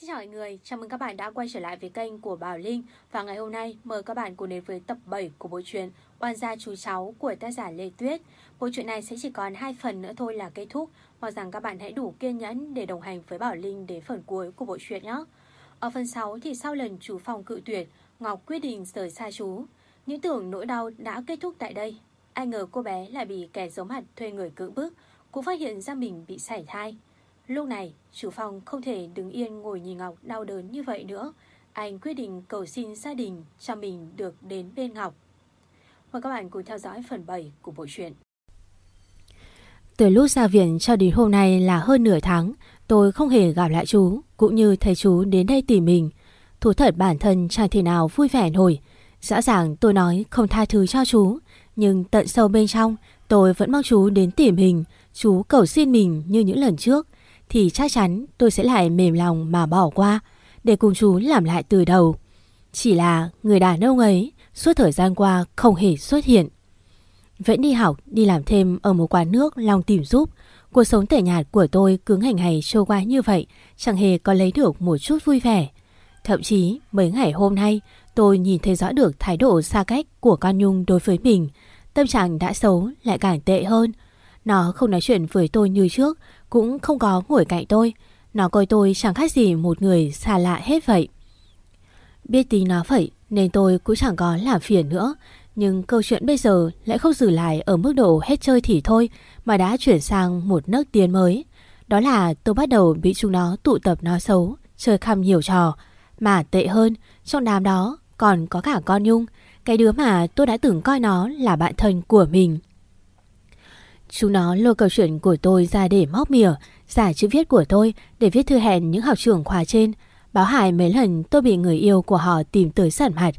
Xin chào mọi người, chào mừng các bạn đã quay trở lại với kênh của Bảo Linh. Và ngày hôm nay mời các bạn cùng đến với tập 7 của bộ truyện Oan gia chú cháu của tác giả Lê Tuyết. Bộ truyện này sẽ chỉ còn hai phần nữa thôi là kết thúc. Mong rằng các bạn hãy đủ kiên nhẫn để đồng hành với Bảo Linh đến phần cuối của bộ truyện nhé. Ở phần 6 thì sau lần chú phòng cự tuyệt, Ngọc quyết định rời xa chú. Những tưởng nỗi đau đã kết thúc tại đây. Ai ngờ cô bé lại bị kẻ giấu mặt thuê người cưỡng bức Cũng phát hiện ra mình bị sảy thai. Lúc này, chủ phòng không thể đứng yên ngồi nhìn Ngọc đau đớn như vậy nữa. Anh quyết định cầu xin gia đình cho mình được đến bên Ngọc. Mời các bạn cùng theo dõi phần 7 của bộ truyện. Từ lúc ra viện cho đến hôm nay là hơn nửa tháng, tôi không hề gặp lại chú, cũng như thấy chú đến đây tìm mình. Thú thật bản thân chẳng thể nào vui vẻ nổi. Rõ ràng tôi nói không tha thứ cho chú, nhưng tận sâu bên trong, tôi vẫn mong chú đến tìm mình, chú cầu xin mình như những lần trước thì chắc chắn tôi sẽ lại mềm lòng mà bỏ qua để cùng chú làm lại từ đầu. Chỉ là người đàn ông ấy suốt thời gian qua không hề xuất hiện. Vẫn đi học, đi làm thêm ở một quán nước lòng tìm giúp. Cuộc sống tẻ nhạt của tôi cứ ngày ngày trôi qua như vậy, chẳng hề có lấy được một chút vui vẻ. Thậm chí mấy ngày hôm nay tôi nhìn thấy rõ được thái độ xa cách của con Nhung đối với mình. Tâm trạng đã xấu lại càng tệ hơn. Nó không nói chuyện với tôi như trước cũng không có ngồi cạnh tôi. Nó coi tôi chẳng khác gì một người xa lạ hết vậy. Biết tính nó vậy nên tôi cũng chẳng có làm phiền nữa. Nhưng câu chuyện bây giờ lại không dừng lại ở mức độ hết chơi thì thôi mà đã chuyển sang một nước tiến mới. Đó là tôi bắt đầu bị chúng nó tụ tập nó xấu, chơi khăm nhiều trò. Mà tệ hơn, trong đám đó còn có cả con Nhung, cái đứa mà tôi đã từng coi nó là bạn thân của mình. Chúng nó lôi câu chuyện của tôi ra để móc mỉa, giả chữ viết của tôi để viết thư hẹn những học trưởng khóa trên. Báo hại mấy lần tôi bị người yêu của họ tìm tới sẵn mặt,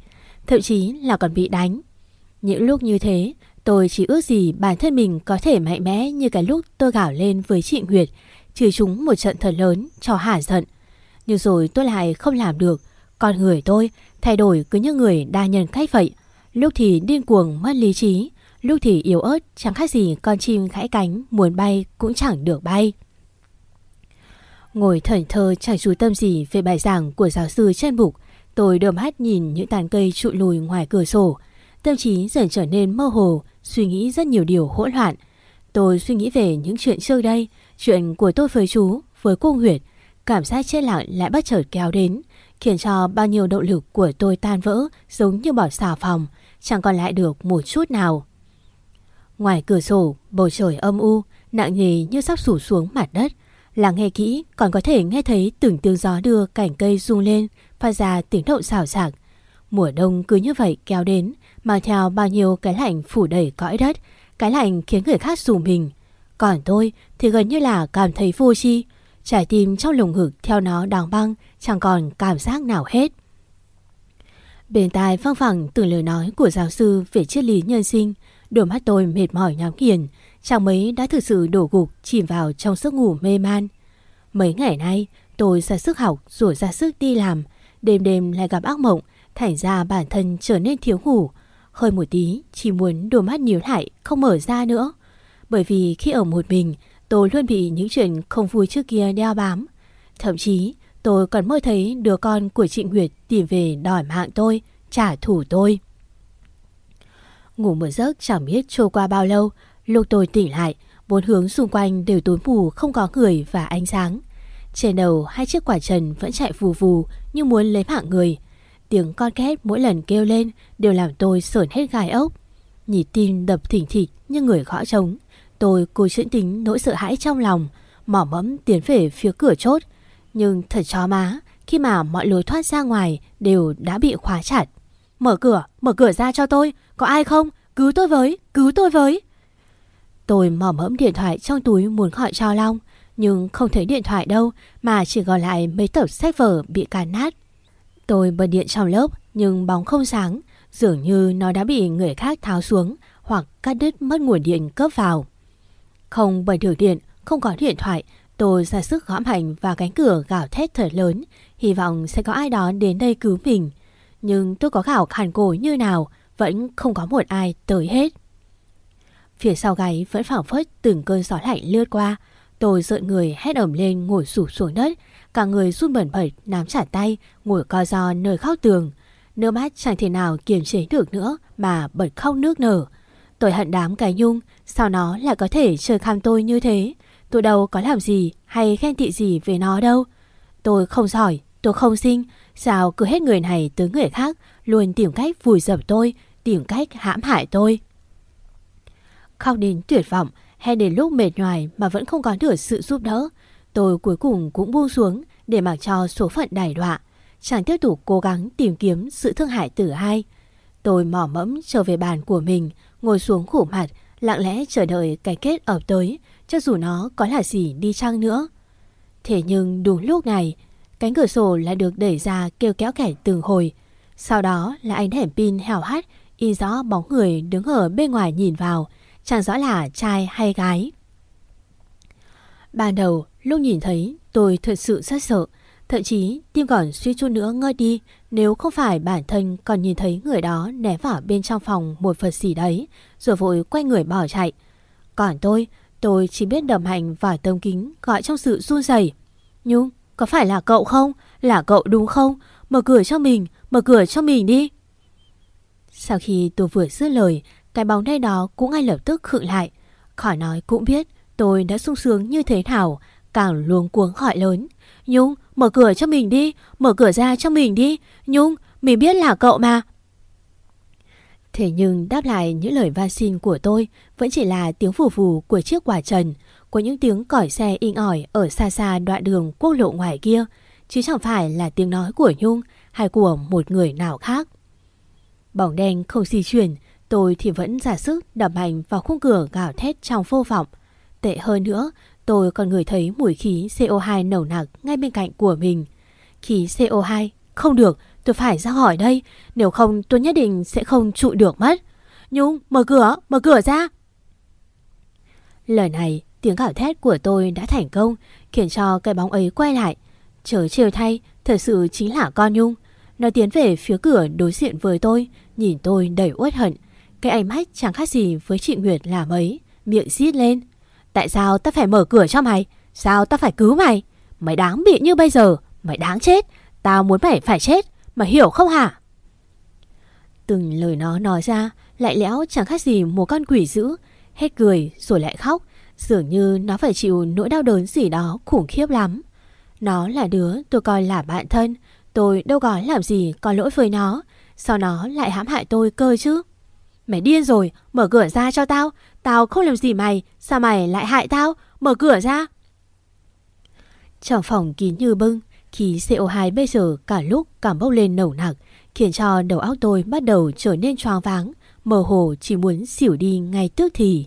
thậm chí là còn bị đánh. Những lúc như thế, tôi chỉ ước gì bản thân mình có thể mạnh mẽ như cái lúc tôi gào lên với chị Nguyệt, trừ chúng một trận thật lớn cho hả giận. Nhưng rồi tôi lại không làm được, con người tôi thay đổi cứ như người đa nhân cách vậy. Lúc thì điên cuồng mất lý trí, Lúc thì yếu ớt chẳng khác gì con chim gãy cánh muốn bay cũng chẳng được bay. Ngồi thẩn thơ chẳng chú tâm gì về bài giảng của giáo sư trên bục. Tôi đơm hát nhìn những tàn cây trụ lùi ngoài cửa sổ. Tâm trí dần trở nên mơ hồ, suy nghĩ rất nhiều điều hỗn loạn. Tôi suy nghĩ về những chuyện trước đây, chuyện của tôi với chú, với cô Nguyệt. Cảm giác chết lặng lại bất chợt kéo đến, khiến cho bao nhiêu động lực của tôi tan vỡ giống như bỏ xà phòng, chẳng còn lại được một chút nào. Ngoài cửa sổ, bầu trời âm u, nặng nề như sắp sủ xuống mặt đất. Lắng nghe kỹ còn có thể nghe thấy từng tiếng gió đưa cảnh cây rung lên, phát ra tiếng động xào xạc. Mùa đông cứ như vậy kéo đến, mang theo bao nhiêu cái lạnh phủ đầy cõi đất, cái lạnh khiến người khác dùng mình. Còn tôi thì gần như là cảm thấy vô chi, trái tim trong lồng ngực theo nó đóng băng, chẳng còn cảm giác nào hết. Bên tai văng phẳng từ lời nói của giáo sư về triết lý nhân sinh, Đôi mắt tôi mệt mỏi nhắm nghiền, chàng mấy đã thực sự đổ gục chìm vào trong giấc ngủ mê man. Mấy ngày nay, tôi ra sức học rồi ra sức đi làm, đêm đêm lại gặp ác mộng, thành ra bản thân trở nên thiếu ngủ. Hơi một tí, chỉ muốn đôi mắt nhíu lại, không mở ra nữa. Bởi vì khi ở một mình, tôi luôn bị những chuyện không vui trước kia đeo bám. Thậm chí, tôi còn mơ thấy đứa con của chị Nguyệt tìm về đòi mạng tôi, trả thù tôi. Ngủ một giấc chẳng biết trôi qua bao lâu, lúc tôi tỉnh lại, bốn hướng xung quanh đều tối mù không có người và ánh sáng. Trên đầu hai chiếc quả trần vẫn chạy vù vù như muốn lấy mạng người. Tiếng con két mỗi lần kêu lên đều làm tôi sởn hết gai ốc. Nhịp tim đập thỉnh thịch như người gõ trống. Tôi cố chữa tính nỗi sợ hãi trong lòng, mỏ mẫm tiến về phía cửa chốt. Nhưng thật chó má, khi mà mọi lối thoát ra ngoài đều đã bị khóa chặt. Mở cửa, mở cửa ra cho tôi, có ai không? Cứu tôi với, cứu tôi với. Tôi mỏ mẫm điện thoại trong túi muốn gọi cho Long, nhưng không thấy điện thoại đâu mà chỉ còn lại mấy tập sách vở bị càn nát. Tôi bật điện trong lớp nhưng bóng không sáng, dường như nó đã bị người khác tháo xuống hoặc cắt đứt mất nguồn điện cấp vào. Không bật được điện, không có điện thoại, tôi ra sức gõ mạnh vào cánh cửa gào thét thật lớn, hy vọng sẽ có ai đó đến đây cứu mình. Nhưng tôi có gạo khàn cổ như nào, vẫn không có một ai tới hết. Phía sau gáy vẫn phảng phất từng cơn gió lạnh lướt qua. Tôi dợn người hét ẩm lên ngồi sụp xuống đất, Cả người run bẩn bẩn nắm chặt tay Ngồi co do nơi khóc tường. Nước mắt chẳng thể nào kiềm chế được nữa Mà bật khóc nước nở. Tôi hận đám cái nhung Sao nó lại có thể chơi khăm tôi như thế? Tôi đâu có làm gì hay khen tị gì về nó đâu. Tôi không giỏi Tôi không xinh Sao cứ hết người này tới người khác, Luôn tìm cách vùi dập tôi, Tìm cách hãm hại tôi? Khóc đến tuyệt vọng Hay đến lúc mệt nhoài mà vẫn không có được sự giúp đỡ. Tôi cuối cùng cũng buông xuống Để mặc cho số phận đài đọa, Chẳng tiếp tục cố gắng tìm kiếm sự thương hại từ ai Tôi mỏ mẫm trở về bàn của mình, Ngồi xuống khủ mặt, Lặng lẽ chờ đợi cái kết ập tới, Cho dù nó có là gì đi chăng nữa. Thế nhưng đúng lúc này Cánh cửa sổ lại được đẩy ra kêu kéo kẻ từng hồi. Sau đó là ánh đèn pin hào hắt Y rõ bóng người đứng ở bên ngoài nhìn vào Chẳng rõ là trai hay gái. Ban đầu lúc nhìn thấy tôi thật sự rất sợ. Thậm chí tim còn suy chút nữa ngơi đi Nếu không phải bản thân còn nhìn thấy người đó ném vào bên trong phòng một vật gì đấy Rồi vội quay người bỏ chạy. Còn tôi, tôi chỉ biết đầm hành vào tông kính gọi trong sự run rẩy. Nhung, có phải là cậu không? Là cậu đúng không? Mở cửa cho mình, mở cửa cho mình đi Sau khi tôi vừa dứt lời Cái bóng đen đó cũng ngay lập tức khựng lại Khỏi nói cũng biết tôi đã sung sướng như thế nào Càng luống cuống hỏi lớn Nhung, mở cửa cho mình đi, mở cửa ra cho mình đi. Nhung, mình biết là cậu mà. Thế nhưng đáp lại những lời van xin của tôi vẫn chỉ là tiếng phù phù của chiếc quả trần, của những tiếng còi xe inh ỏi ở xa xa đoạn đường quốc lộ ngoài kia, chứ chẳng phải là tiếng nói của Nhung hay của một người nào khác. Bóng đen không di chuyển, tôi thì vẫn giả sức đập mạnh vào khung cửa gào thét trong vô vọng. Tệ hơn nữa, Tôi còn ngửi thấy mùi khí CO2 nồng nặc ngay bên cạnh của mình. Khí CO2? Không được, tôi phải ra khỏi đây. Nếu không tôi nhất định sẽ không trụ được mất. Nhung, mở cửa, mở cửa ra. Lời này, tiếng gào thét của tôi đã thành công, khiến cho cái bóng ấy quay lại. Chớ chiều thay, thật sự chính là con Nhung. Nó tiến về phía cửa đối diện với tôi, nhìn tôi đầy uất hận. Cái ánh mắt chẳng khác gì với chị Nguyệt là mấy, miệng xít lên. Tại sao ta phải mở cửa cho mày? Sao ta phải cứu mày? Mày đáng bị như bây giờ, mày đáng chết. Tao muốn mày phải chết, mày hiểu không hả? Từng lời nó nói ra lại lẽo chẳng khác gì một con quỷ dữ. Hết cười rồi lại khóc, dường như nó phải chịu nỗi đau đớn gì đó khủng khiếp lắm. Nó là đứa tôi coi là bạn thân, tôi đâu có làm gì có lỗi với nó. Sao nó lại hãm hại tôi cơ chứ? Mày điên rồi, mở cửa ra cho tao, Tao không làm gì mày Sao mày lại hại tao Mở cửa ra Trong phòng kín như bưng Khí CO2 bây giờ cả lúc cảm bốc lên nồng nặc Khiến cho đầu óc tôi bắt đầu trở nên choáng váng Mơ hồ chỉ muốn xỉu đi ngay tức thì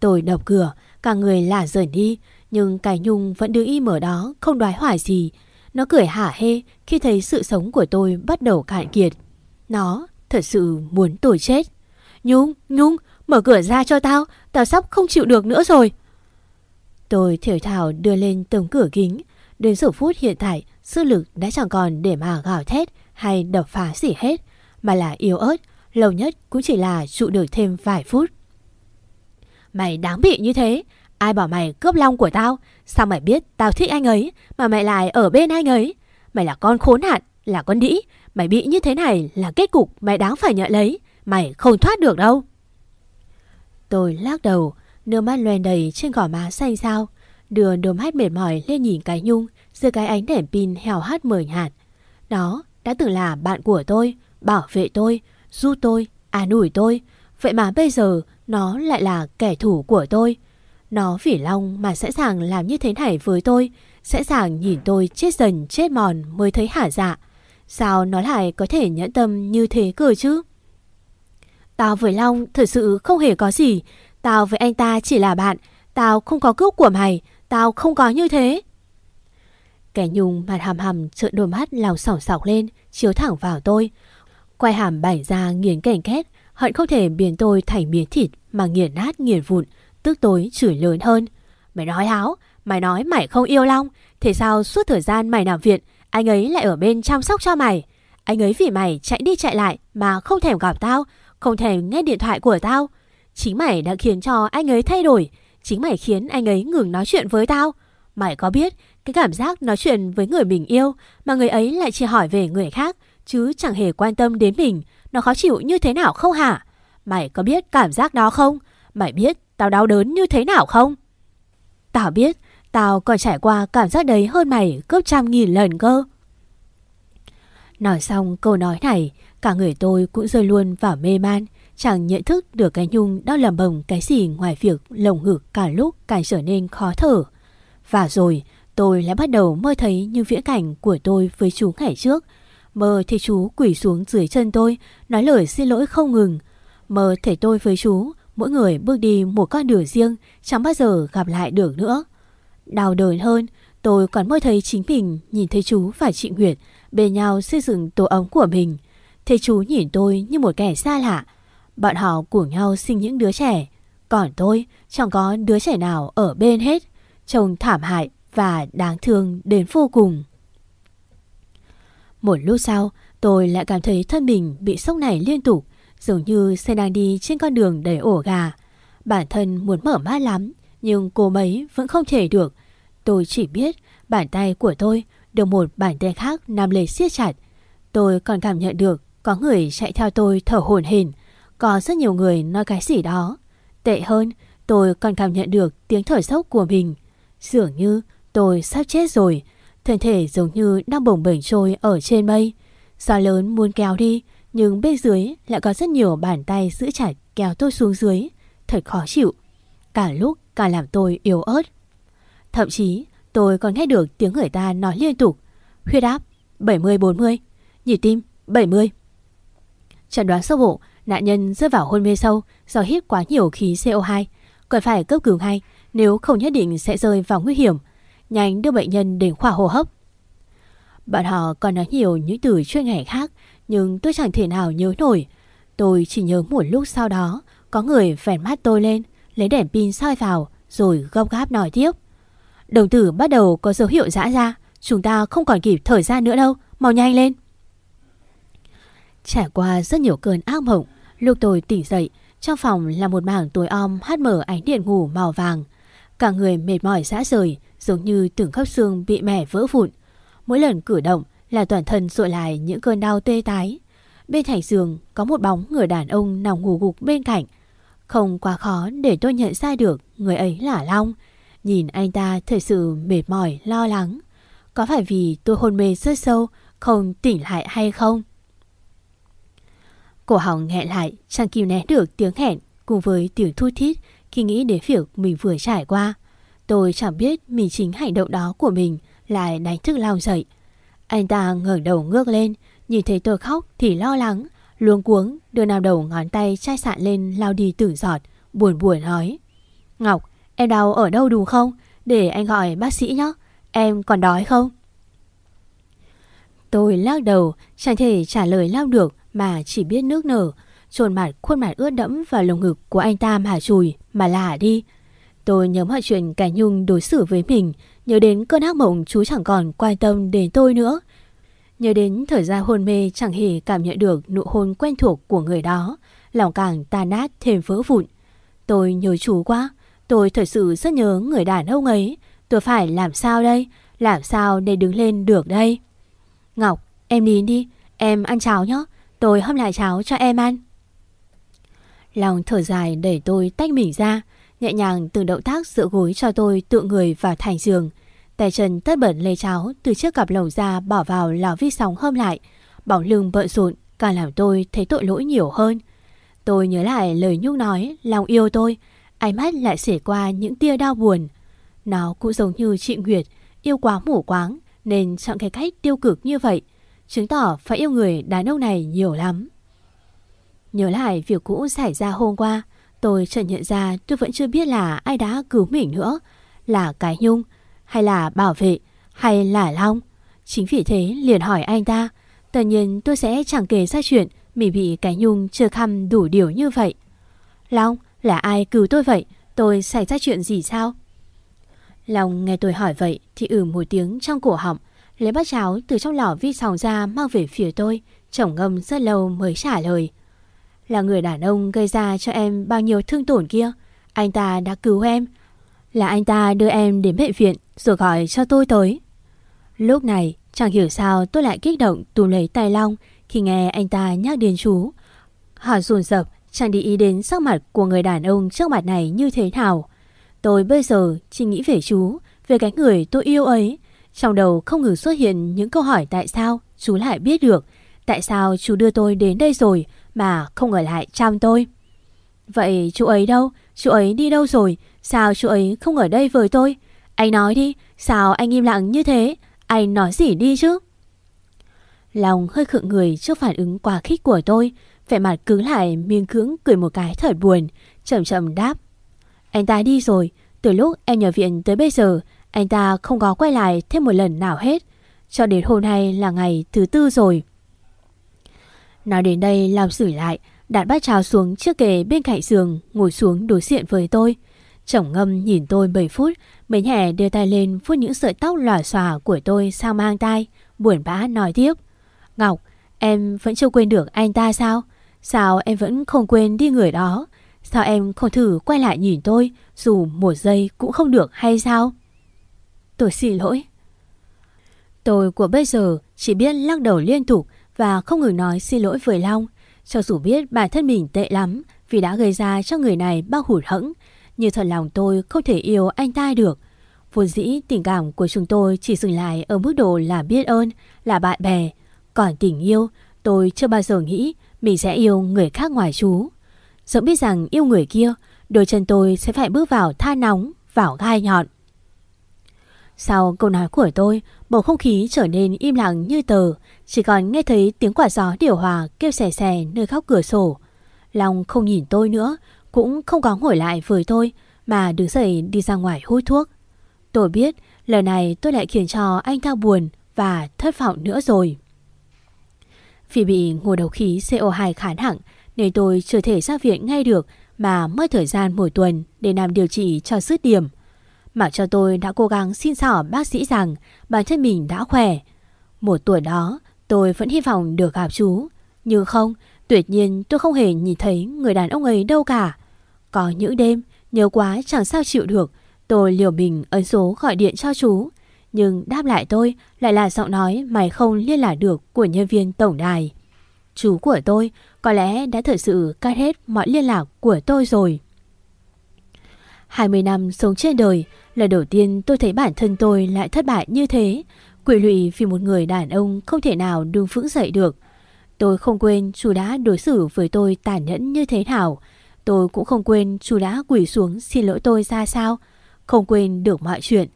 Tôi đập cửa Cả người lả rời đi Nhưng cái nhung vẫn đứng im ở đó Không đoái hoài gì. Nó cười hả hê khi thấy sự sống của tôi bắt đầu cạn kiệt. Nó thật sự muốn tôi chết. Nhung, Nhung, Mở cửa ra cho tao Tao sắp không chịu được nữa rồi. Tôi thiểu thảo đưa lên tấm cửa kính. Đến giờ phút hiện tại Sức lực đã chẳng còn để mà gào thét Hay đập phá gì hết Mà là yếu ớt Lâu nhất cũng chỉ là trụ được thêm vài phút. Mày đáng bị như thế. Ai bảo mày cướp long của tao? Sao mày biết tao thích anh ấy Mà mày lại ở bên anh ấy? Mày là con khốn nạn Là con đĩ. Mày bị như thế này là kết cục mày đáng phải nhận lấy. Mày không thoát được đâu. Tôi lắc đầu, nước mắt loen đầy trên gò má xanh xao, đưa đôi mắt mệt mỏi lên nhìn cái nhung dưới cái ánh đèn pin heo hắt mờ nhạt. Đó đã từng là bạn của tôi, bảo vệ tôi, giúp tôi, an ủi tôi. Vậy mà bây giờ nó lại là kẻ thù của tôi. Nó vì long mà sẵn sàng làm như thế này với tôi, sẵn sàng nhìn tôi chết dần chết mòn mới thấy hả dạ. Sao nó lại có thể nhẫn tâm như thế cơ chứ? Tao với Long thật sự không hề có gì. Tao với anh ta chỉ là bạn. Tao không có cướp của mày. Tao không có như thế. Kẻ nhung mặt hàm hàm trợn đôi mắt lòng sỏng sọc lên, chiếu thẳng vào tôi. Quay hàm bảnh ra nghiền cảnh két, hận không thể biến tôi thành miếng thịt mà nghiền nát nghiền vụn, tức tối chửi lớn hơn. Mày nói háo, mày nói mày không yêu Long, thế sao suốt thời gian mày nằm viện, anh ấy lại ở bên chăm sóc cho mày? Anh ấy vì mày chạy đi chạy lại mà không thèm gặp tao, không thèm nghe điện thoại của tao. Chính mày đã khiến cho anh ấy thay đổi. Chính mày khiến anh ấy ngừng nói chuyện với tao. Mày có biết Cái cảm giác nói chuyện với người mình yêu mà người ấy lại chỉ hỏi về người khác chứ chẳng hề quan tâm đến mình. Nó khó chịu như thế nào không hả? Mày có biết cảm giác đó không? Mày biết tao đau đớn như thế nào không? Tao biết, tao còn trải qua cảm giác đấy hơn mày gấp trăm nghìn lần cơ. Nói xong câu nói này, cả người tôi cũng rơi luôn vào mê man, chẳng nhận thức được cái nhung đang lầm bầm cái gì ngoài việc lồng ngực cả lúc càng trở nên khó thở. Và rồi, tôi lại bắt đầu mơ thấy như viễn cảnh của tôi với chú ngày trước. Mơ thấy chú quỷ xuống dưới chân tôi, nói lời xin lỗi không ngừng. Mơ thể tôi với chú, mỗi người bước đi một con đường riêng, chẳng bao giờ gặp lại được nữa. Đau đớn hơn, tôi còn mơ thấy chính mình nhìn thấy chú và chị Nguyệt bên nhau xây dựng tổ ấm của mình. Thấy chú nhìn tôi như một kẻ xa lạ. Bọn họ cùng nhau sinh những đứa trẻ. Còn tôi chẳng có đứa trẻ nào ở bên hết. Trông thảm hại và đáng thương đến vô cùng. Một lúc sau, tôi lại cảm thấy thân mình bị sốc này liên tục, dường như xe đang đi trên con đường đầy ổ gà. Bản thân muốn mở mắt lắm, nhưng cô mấy vẫn không thể được. Tôi chỉ biết bàn tay của tôi được một bàn tay khác nắm lấy siết chặt. Tôi còn cảm nhận được có người chạy theo tôi thở hổn hển, có rất nhiều người nói cái gì đó. Tệ hơn, tôi còn cảm nhận được tiếng thở sốc của mình. Dường như tôi sắp chết rồi, thân thể giống như đang bồng bềnh trôi ở trên mây. Gió lớn muốn kéo đi, nhưng bên dưới lại có rất nhiều bàn tay giữ chặt kéo tôi xuống dưới. Thật khó chịu. Cả lúc càng làm tôi yếu ớt. Thậm chí tôi còn nghe được tiếng người ta nói liên tục. Huyết áp 70-40, nhịp tim 70. Chẩn đoán sơ bộ, nạn nhân rơi vào hôn mê sâu do hít quá nhiều khí CO2. Cần phải cấp cứu ngay, nếu không nhất định sẽ rơi vào nguy hiểm. Nhanh đưa bệnh nhân đến khoa hô hấp. Bạn họ còn nói nhiều những từ chuyên ngành khác, nhưng tôi chẳng thể nào nhớ nổi. Tôi chỉ nhớ một lúc sau đó, có người vẻ mắt tôi lên, lấy đèn pin soi vào, rồi gấp gáp nói tiếp. Đồng tử bắt đầu có dấu hiệu dã ra, chúng ta không còn kịp thời gian nữa đâu, mau nhanh lên. Trải qua rất nhiều cơn ác mộng, lúc tôi tỉnh dậy, trong phòng là một mảng tối om hát mở ánh điện ngủ màu vàng. Cả người mệt mỏi rã rời, giống như từng khớp xương bị mẻ vỡ vụn. Mỗi lần cử động là toàn thân dội lại những cơn đau tê tái. Bên thành giường có một bóng người đàn ông nằm ngủ gục bên cạnh. Không quá khó để tôi nhận ra được người ấy là Long. Nhìn anh ta thật sự mệt mỏi, lo lắng. Có phải vì tôi hôn mê rất sâu, không tỉnh lại hay không? Cổ họng nghẹn lại, chẳng kìm né được tiếng hẹn cùng với tiếng thu thít khi nghĩ đến việc mình vừa trải qua. Tôi chẳng biết mình chính hành động đó của mình lại đánh thức Long dậy. Anh ta ngẩng đầu ngước lên, nhìn thấy tôi khóc thì lo lắng, luống cuống đưa nào đầu ngón tay chai sạn lên lao đi tử giọt, buồn buồn nói. Ngọc, em đau ở đâu đúng không? Để anh gọi bác sĩ nhé. Em còn đói không? Tôi lắc đầu, chẳng thể trả lời lao được mà chỉ biết nước nở, trồn mặt khuôn mặt ướt đẫm vào lồng ngực của anh ta mà chùi, mà lả đi. Tôi nhớ mọi chuyện cả Nhung đối xử với mình, nhớ đến cơn ác mộng chú chẳng còn quan tâm đến tôi nữa. Nhớ đến thời gian hôn mê chẳng hề cảm nhận được nụ hôn quen thuộc của người đó, lòng càng tan nát thêm vỡ vụn. Tôi nhớ chú quá, tôi thật sự rất nhớ người đàn ông ấy. Tôi phải làm sao đây? Làm sao để đứng lên được đây? Ngọc, em nín đi, em ăn cháo nhé. Tôi hâm lại cháo cho em ăn. Lòng thở dài đẩy tôi tách mình ra, nhẹ nhàng từng động tác dựa gối cho tôi tựa người vào thành giường. Tay chân tất bẩn lê cháo từ chiếc cặp lồng ra bỏ vào lò vi sóng hâm lại. Bỏng lưng bận rộn càng làm tôi thấy tội lỗi nhiều hơn. Tôi nhớ lại lời Nhung nói lòng yêu tôi, ánh mắt lại xể qua những tia đau buồn. Nó cũng giống như chị Nguyệt, yêu quá mù quáng nên chọn cái cách tiêu cực như vậy chứng tỏ phải yêu người đàn ông này nhiều lắm. Nhớ lại việc cũ xảy ra hôm qua, tôi chợt nhận ra tôi vẫn chưa biết là ai đã cứu mình nữa. Là Cái Nhung, hay là Bảo Vệ, hay là Long. Chính vì thế liền hỏi anh ta, tất nhiên tôi sẽ chẳng kể ra chuyện mình bị Cái Nhung chưa khăm đủ điều như vậy. Long, là ai cứu tôi vậy? Tôi xảy ra chuyện gì sao? Long nghe tôi hỏi vậy thì ử ừ một tiếng trong cổ họng, lấy bát cháo từ trong lò vi sòng ra mang về phía tôi, chồng ngâm rất lâu mới trả lời. Là người đàn ông gây ra cho em bao nhiêu thương tổn kia, anh ta đã cứu em. Là anh ta đưa em đến bệnh viện rồi gọi cho tôi tới. Lúc này, chẳng hiểu sao tôi lại kích động tù lấy tay Long khi nghe anh ta nhắc đến chú. Họ rùn rập, chẳng để ý đến sắc mặt của người đàn ông trước mặt này như thế nào. Tôi bây giờ chỉ nghĩ về chú, về cái người tôi yêu ấy. Trong đầu không ngừng xuất hiện những câu hỏi tại sao chú lại biết được, tại sao chú đưa tôi đến đây rồi mà không ở lại chăm tôi. Vậy chú ấy đâu? Chú ấy đi đâu rồi? Sao chú ấy không ở đây với tôi? Anh nói đi, sao anh im lặng như thế? Anh nói gì đi chứ? Lòng hơi khựng người trước phản ứng quá khích của tôi, vẻ mặt cứng lại miên cưỡng cười một cái thật buồn, chậm chậm đáp. Anh ta đi rồi, từ lúc em nhập viện tới bây giờ, anh ta không có quay lại thêm một lần nào hết. Cho đến hôm nay là ngày thứ tư rồi. Nói đến đây làm xử lại, đạt bát trào xuống chiếc kề bên cạnh giường, ngồi xuống đối diện với tôi. Chồng ngâm nhìn tôi 7 phút, mới nhẹ đưa tay lên vuốt những sợi tóc lòa xòa của tôi sang mang tay, buồn bã nói tiếp. Ngọc, em vẫn chưa quên được anh ta sao? Sao em vẫn không quên đi người đó? Sao em không thử quay lại nhìn tôi dù một giây cũng không được hay sao? Tôi xin lỗi. Tôi của bây giờ chỉ biết lắc đầu liên tục và không ngừng nói xin lỗi với Long. Cho dù biết bản thân mình tệ lắm vì đã gây ra cho người này bao hụt hẫng, nhưng thật lòng tôi không thể yêu anh ta được. Vốn dĩ tình cảm của chúng tôi chỉ dừng lại ở mức độ là biết ơn, là bạn bè. Còn tình yêu, tôi chưa bao giờ nghĩ mình sẽ yêu người khác ngoài chú. Dẫu biết rằng yêu người kia, đôi chân tôi sẽ phải bước vào tha nóng, vào gai nhọn. Sau câu nói của tôi, bầu không khí trở nên im lặng như tờ, chỉ còn nghe thấy tiếng quả gió điều hòa kêu xè xè nơi góc cửa sổ. Long không nhìn tôi nữa, cũng không có ngồi lại với tôi, mà đứng dậy đi ra ngoài hút thuốc. Tôi biết lần này tôi lại khiến cho anh ta buồn và thất vọng nữa rồi. Vì bị ngộ đầu khí CO2 khá nặng nên tôi chưa thể ra viện ngay được mà mất thời gian một tuần để làm điều trị cho dứt điểm. Mà cho tôi đã cố gắng xin xỏ bác sĩ rằng bản thân mình đã khỏe. Một tuổi đó tôi vẫn hy vọng được gặp chú. Nhưng không, tuyệt nhiên tôi không hề nhìn thấy người đàn ông ấy đâu cả. Có những đêm, nhớ quá chẳng sao chịu được, tôi liều mình ấn số gọi điện cho chú. Nhưng đáp lại tôi lại là giọng nói mày không liên lạc được của nhân viên tổng đài. Chú của tôi có lẽ đã thật sự cắt hết mọi liên lạc của tôi rồi. 20 năm sống trên đời, lần đầu tiên tôi thấy bản thân tôi lại thất bại như thế, quỷ lụy vì một người đàn ông không thể nào đứng vững dậy được. Tôi không quên chú đã đối xử với tôi tàn nhẫn như thế nào. Tôi cũng không quên chú đã quỷ xuống xin lỗi tôi ra sao. Không quên được mọi chuyện.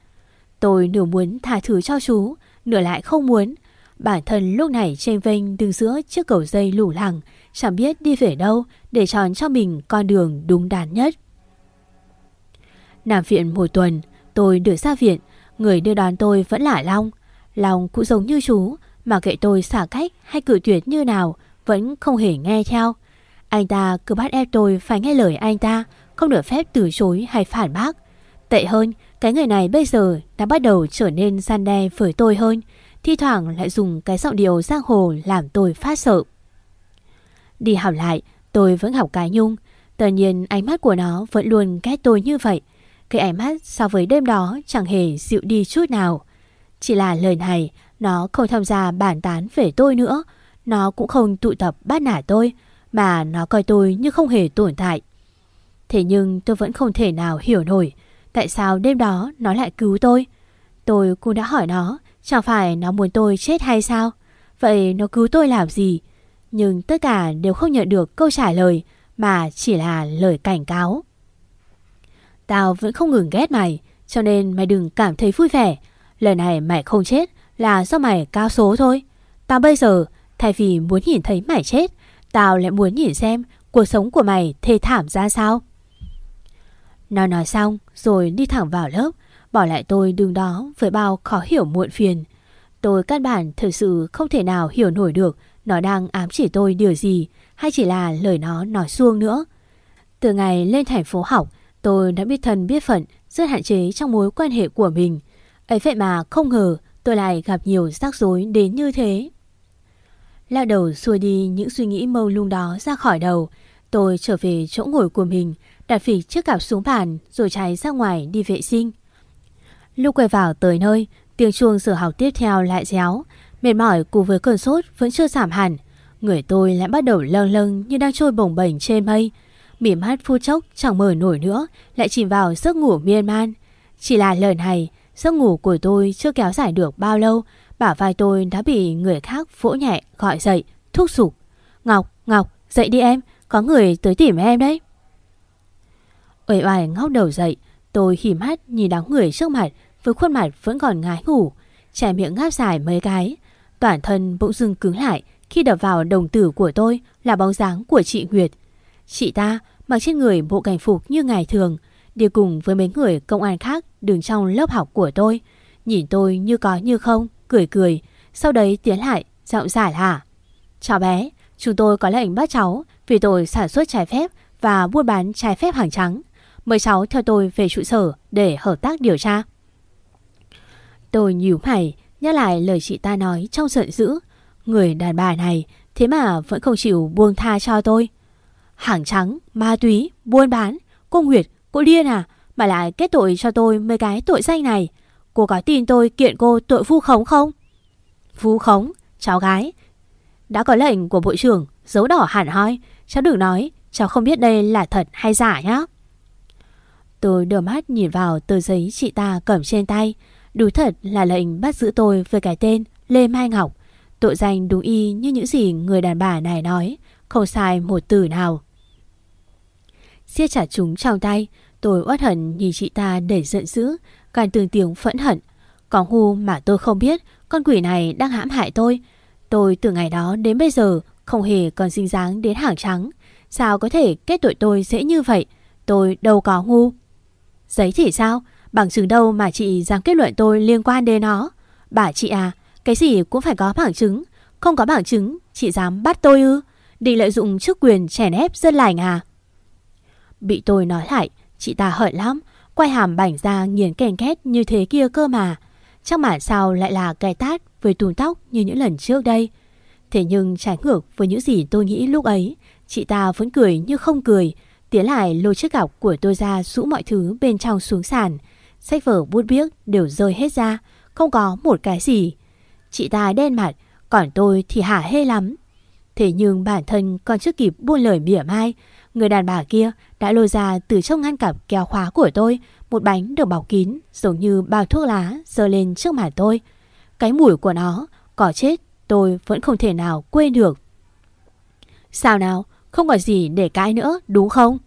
Tôi nửa muốn tha thứ cho chú, nửa lại không muốn. Bản thân lúc này trên vênh đứng giữa chiếc cầu dây lủ lẳng, chẳng biết đi về đâu để chọn cho mình con đường đúng đắn nhất. Nằm viện một tuần, tôi được ra viện, người đưa đón tôi vẫn là Long. Long cũng giống như chú, mà kệ tôi xả cách hay cử tuyệt như nào, vẫn không hề nghe theo. Anh ta cứ bắt ép tôi phải nghe lời anh ta, không được phép từ chối hay phản bác. Tệ hơn, cái người này bây giờ đã bắt đầu trở nên gian đe với tôi hơn, thi thoảng lại dùng cái giọng điệu giang hồ làm tôi phát sợ. Đi học lại, tôi vẫn học cái nhung, tất nhiên ánh mắt của nó vẫn luôn ghét tôi như vậy. Cái ánh mắt so với đêm đó chẳng hề dịu đi chút nào. Chỉ là lời này, nó không tham gia bàn tán về tôi nữa. Nó cũng không tụ tập bắt nạt tôi, mà nó coi tôi như không hề tồn tại. Thế nhưng tôi vẫn không thể nào hiểu nổi tại sao đêm đó nó lại cứu tôi. Tôi cũng đã hỏi nó, chẳng phải nó muốn tôi chết hay sao? Vậy nó cứu tôi làm gì? Nhưng tất cả đều không nhận được câu trả lời mà chỉ là lời cảnh cáo. Tao vẫn không ngừng ghét mày, cho nên mày đừng cảm thấy vui vẻ. Lần này mày không chết là do mày cao số thôi. Tao bây giờ, thay vì muốn nhìn thấy mày chết, tao lại muốn nhìn xem cuộc sống của mày thê thảm ra sao. Nó nói xong rồi đi thẳng vào lớp, bỏ lại tôi đứng đó với bao khó hiểu muộn phiền. Tôi căn bản thực sự không thể nào hiểu nổi được nó đang ám chỉ tôi điều gì hay chỉ là lời nó nói xuông nữa. Từ ngày lên thành phố học, tôi đã biết thân biết phận, rất hạn chế trong mối quan hệ của mình ấy vậy mà không ngờ tôi lại gặp nhiều rắc rối đến như thế. Lao đầu xua đi những suy nghĩ mâu lung đó ra khỏi đầu. Tôi trở về chỗ ngồi của mình, đặt phịch chiếc cặp xuống bàn rồi chạy ra ngoài đi vệ sinh. Lúc quay vào tới nơi, tiếng chuông giờ học tiếp theo lại réo. Mệt mỏi cùng với cơn sốt vẫn chưa giảm hẳn. Người tôi lại bắt đầu lâng lâng như đang trôi bồng bềnh trên mây. Mỉ mắt phu chốc chẳng mở nổi nữa, lại chìm vào giấc ngủ miên man. Chỉ là lời này, giấc ngủ của tôi chưa kéo dài được bao lâu, bả vai tôi đã bị người khác vỗ nhẹ gọi dậy, thúc giục. Ngọc, Ngọc, dậy đi em, có người tới tìm em đấy. Uể oải ngóc đầu dậy, tôi hỉ mắt nhìn đám người trước mặt với khuôn mặt vẫn còn ngái ngủ, trẻ miệng ngáp dài mấy cái. Toàn thân bỗng dưng cứng lại khi đập vào đồng tử của tôi là bóng dáng của chị Nguyệt. Chị ta mặc trên người bộ cảnh phục như ngày thường, đi cùng với mấy người công an khác đứng trong lớp học của tôi. Nhìn tôi như có như không, cười cười, sau đấy tiến lại, giọng giải hả. Chào bé, chúng tôi có lệnh bắt cháu vì tội sản xuất trái phép và buôn bán trái phép hàng trắng. Mời cháu theo tôi về trụ sở để hợp tác điều tra. Tôi nhíu mày, nhắc lại lời chị ta nói trong giận dữ. Người đàn bà này thế mà vẫn không chịu buông tha cho tôi. Hàng trắng, ma túy, buôn bán. Cô Nguyệt, cô điên à? Mà lại kết tội cho tôi mấy cái tội danh này. Cô có tin tôi kiện cô tội vu khống không? Vu khống, cháu gái. Đã có lệnh của bộ trưởng, dấu đỏ hẳn hoi. Cháu đừng nói, cháu không biết đây là thật hay giả nhá. Tôi đưa mắt nhìn vào tờ giấy chị ta cầm trên tay. Đúng thật là lệnh bắt giữ tôi với cái tên Lê Mai Ngọc. Tội danh đúng y như những gì người đàn bà này nói, không sai một từ nào. siết chặt chúng trong tay, tôi uất hận nhìn chị ta để giận dữ, càng từng tiếng phẫn hận. Có ngu mà tôi không biết con quỷ này đang hãm hại tôi. Tôi từ ngày đó đến bây giờ không hề còn dính dáng đến hàng trắng. Sao có thể kết tội tôi dễ như vậy? Tôi đâu có ngu. Giấy thì sao? Bằng chứng đâu mà chị dám kết luận tôi liên quan đến nó? Bà chị à, cái gì cũng phải có bằng chứng. Không có bằng chứng, chị dám bắt tôi ư? Định lợi dụng chức quyền chèn ép dân lành à? Bị tôi nói lại, chị ta hận lắm. Quay hàm bảnh ra nghiền kèn két như thế kia cơ mà. Chắc mà sao lại là cái tát với tùn tóc như những lần trước đây. Thế nhưng trái ngược với những gì tôi nghĩ lúc ấy, chị ta vẫn cười như không cười. Tiến lại lôi chiếc gọc của tôi ra rũ mọi thứ bên trong xuống sàn. Sách vở bút biếc đều rơi hết ra, không có một cái gì. Chị ta đen mặt, còn tôi thì hả hê lắm. Thế nhưng bản thân còn chưa kịp buôn lời mỉa mai, người đàn bà kia đã lôi ra từ trong ngăn cặp kéo khóa của tôi một bánh được bọc kín giống như bao thuốc lá dơ lên trước mặt tôi. Cái mùi của nó, có chết tôi vẫn không thể nào quên được. Sao nào, không có gì để cãi nữa, đúng không?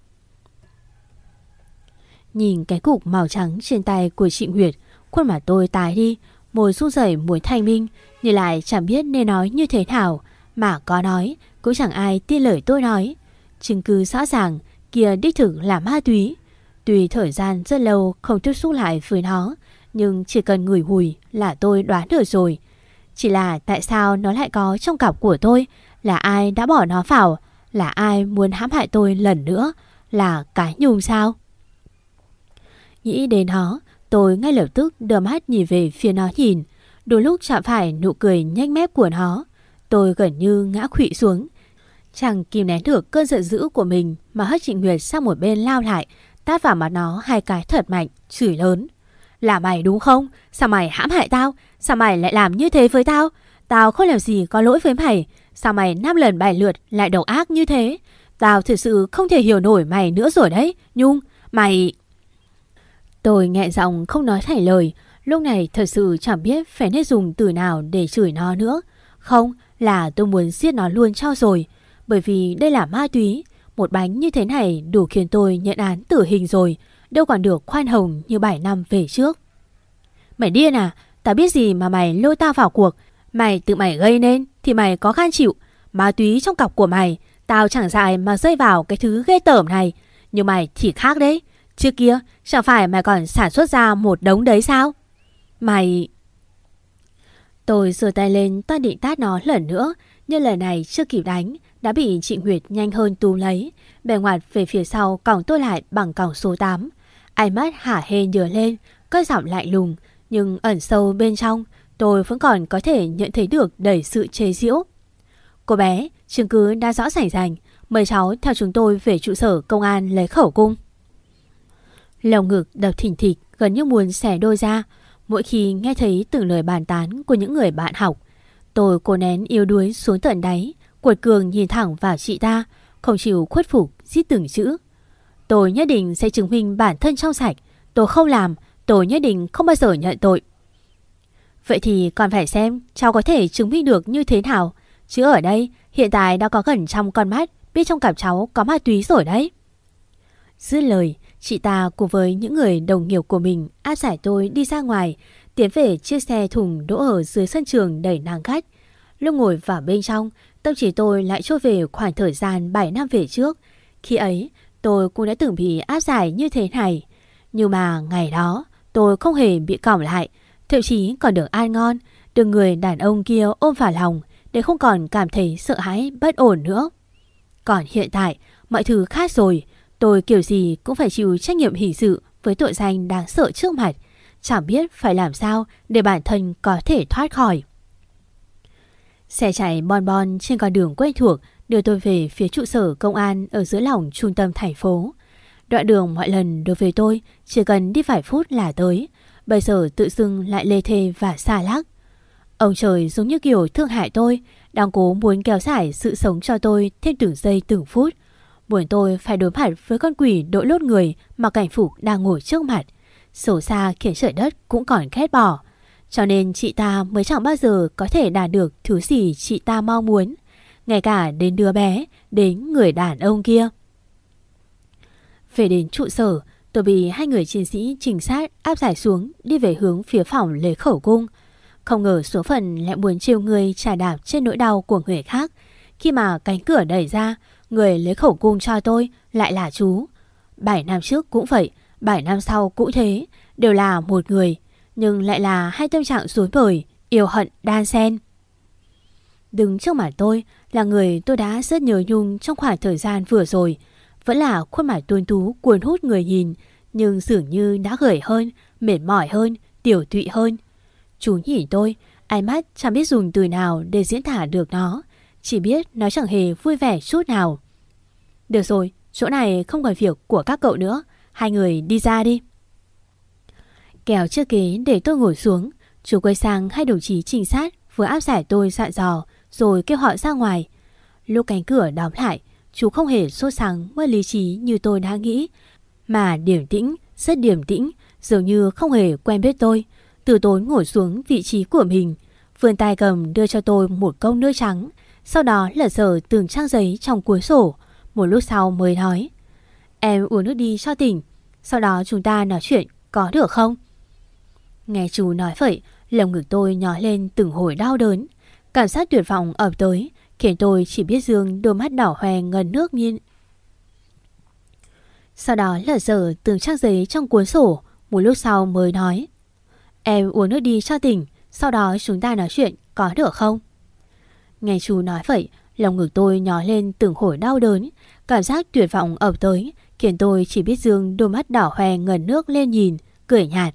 Nhìn cái cục màu trắng trên tay của chị Nguyệt, khuôn mặt tôi tái đi, môi run rẩy muốn thanh minh, nhưng lại chẳng biết nên nói như thế nào, mà có nói cũng chẳng ai tin lời tôi nói. Chứng cứ rõ ràng, kia đích thực là ma túy. Tuy thời gian rất lâu không tiếp xúc lại với nó, nhưng chỉ cần ngửi hùi là tôi đoán được rồi. Chỉ là tại sao nó lại có trong cặp của tôi, là ai đã bỏ nó vào, là ai muốn hãm hại tôi lần nữa, là cái nhung sao? Nghĩ đến nó, tôi ngay lập tức đưa mắt nhìn về phía nó nhìn. Đôi lúc chạm phải nụ cười nhếch mép của nó. Tôi gần như ngã khụy xuống. Chẳng kìm nén được cơn giận dữ của mình mà hất chị Nguyệt sang một bên lao lại, tát vào mặt nó hai cái thật mạnh, chửi lớn. Là mày đúng không? Sao mày hãm hại tao? Sao mày lại làm như thế với tao? Tao không làm gì có lỗi với mày. Sao mày năm lần bài lượt lại độc ác như thế? Tao thực sự không thể hiểu nổi mày nữa rồi đấy. Nhung, mày... Tôi nghẹn giọng không nói thành lời. Lúc này thật sự chẳng biết phải nên dùng từ nào để chửi nó nữa. Không, là tôi muốn giết nó luôn cho rồi. Bởi vì đây là ma túy. Một bánh như thế này đủ khiến tôi nhận án tử hình rồi. Đâu còn được khoan hồng như 7 năm về trước. Mày điên à? Tao biết gì mà mày lôi tao vào cuộc. Mày tự mày gây nên thì mày có khan chịu. Ma túy trong cọc của mày. Tao chẳng dại mà rơi vào cái thứ ghê tởm này. Nhưng mày thì khác đấy. Trước kia, chẳng phải mày còn sản xuất ra một đống đấy sao? Mày... Tôi sửa tay lên toan định tát nó lần nữa, Nhưng lần này chưa kịp đánh đã bị chị Nguyệt nhanh hơn túm lấy. Bè ngoặt về phía sau còng tôi lại bằng còng số 8 Ánh mắt hả hê nhớ lên cất giọng lại lùng Nhưng ẩn sâu bên trong Tôi vẫn còn có thể nhận thấy được đầy sự chế giễu. Cô bé, chứng cứ đã rõ rảnh rành. Mời cháu theo chúng tôi về trụ sở công an lấy khẩu cung. Lòng ngực đập thỉnh thịch gần như muốn xẻ đôi ra. Mỗi khi nghe thấy từng lời bàn tán của những người bạn học, tôi cố nén yêu đuối xuống tận đáy, Quật cường nhìn thẳng vào chị ta, không chịu khuất phục, giết từng chữ. Tôi nhất định sẽ chứng minh bản thân trong sạch, tôi không làm, tôi nhất định không bao giờ nhận tội. Vậy thì còn phải xem cháu có thể chứng minh được như thế nào. Chứ ở đây hiện tại đã có gần trăm con mắt biết trong cặp cháu có ma túy rồi đấy. Dứt lời, chị ta cùng với những người đồng nghiệp của mình áp giải tôi đi ra ngoài, tiến về chiếc xe thùng đỗ ở dưới sân trường đầy nắng khách. Lúc ngồi vào bên trong, tâm trí tôi lại trôi về khoảng thời gian 7 năm về trước. Khi ấy, tôi cũng đã từng bị áp giải như thế này. Nhưng mà ngày đó, tôi không hề bị còng lại, thậm chí còn được an ngon, được người đàn ông kia ôm vào lòng để không còn cảm thấy sợ hãi bất ổn nữa. Còn hiện tại, mọi thứ khác rồi, tôi kiểu gì cũng phải chịu trách nhiệm hình sự với tội danh đáng sợ trước mặt, chẳng biết phải làm sao để bản thân có thể thoát khỏi. Xe chạy bon bon trên con đường quen thuộc đưa tôi về phía trụ sở công an ở giữa lòng trung tâm thành phố. Đoạn đường mọi lần đối với tôi chỉ cần đi vài phút là tới, bây giờ tự dưng lại lê thê và xa lắc. Ông trời giống như kiểu thương hại tôi, đang cố muốn kéo dài sự sống cho tôi thêm từng giây từng phút. Buồn tôi phải đối mặt với con quỷ đội lốt người mà cảnh phục đang ngồi trước mặt. Sổ xa khiến trời đất cũng còn khét bỏ. Cho nên chị ta mới chẳng bao giờ có thể đạt được thứ gì chị ta mong muốn. Ngay cả đến đứa bé, đến người đàn ông kia. Về đến trụ sở, tôi bị hai người chiến sĩ trình sát áp giải xuống đi về hướng phía phòng lấy khẩu cung. Không ngờ số phận lại muốn chiều người trả đạp trên nỗi đau của người khác. Khi mà cánh cửa đẩy ra, người lấy khẩu cung cho tôi lại là chú. Bảy năm trước cũng vậy, bảy năm sau cũng thế, đều là một người, nhưng lại là hai tâm trạng rối bời, yêu hận đan xen. Đứng trước mặt tôi là người tôi đã rất nhớ nhung trong khoảng thời gian vừa rồi. Vẫn là khuôn mặt tuôn tú cuốn hút người nhìn, nhưng dường như đã gầy hơn, mệt mỏi hơn, tiểu tụy hơn. Chú nhìn tôi, ánh mắt chẳng biết dùng từ nào để diễn tả được nó. Chỉ biết nó chẳng hề vui vẻ chút nào. Được rồi, chỗ này không còn việc của các cậu nữa. Hai người đi ra đi. Kéo chiếc ghế để tôi ngồi xuống. Chú quay sang hai đồng chí trinh sát vừa áp giải tôi dặn dò rồi kêu họ ra ngoài. Lúc cánh cửa đóng lại, chú không hề sốt sắng mất lý trí như tôi đã nghĩ. Mà điểm tĩnh, rất điểm tĩnh, dường như không hề quen biết tôi. Từ tốn ngồi xuống vị trí của mình Vươn tay cầm đưa cho tôi một cốc nước trắng Sau đó lật sở từng trang giấy trong cuốn sổ Một lúc sau mới nói Em uống nước đi cho tỉnh Sau đó chúng ta nói chuyện có được không Nghe chú nói vậy Lồng ngực tôi nhói lên từng hồi đau đớn. Cảm giác tuyệt vọng ập tới, Khiến tôi chỉ biết dương đôi mắt đỏ hoe ngần nước nhiên. Sau đó là dở từng trang giấy trong cuốn sổ, Một lúc sau mới nói, Em uống nước đi cho tỉnh, Sau đó chúng ta nói chuyện, có được không? Nghe chú nói vậy, Lòng ngực tôi nhói lên từng hồi đau đớn. Cảm giác tuyệt vọng ập tới, Khiến tôi chỉ biết dương đôi mắt đỏ hoe ngần nước lên nhìn, Cười nhạt.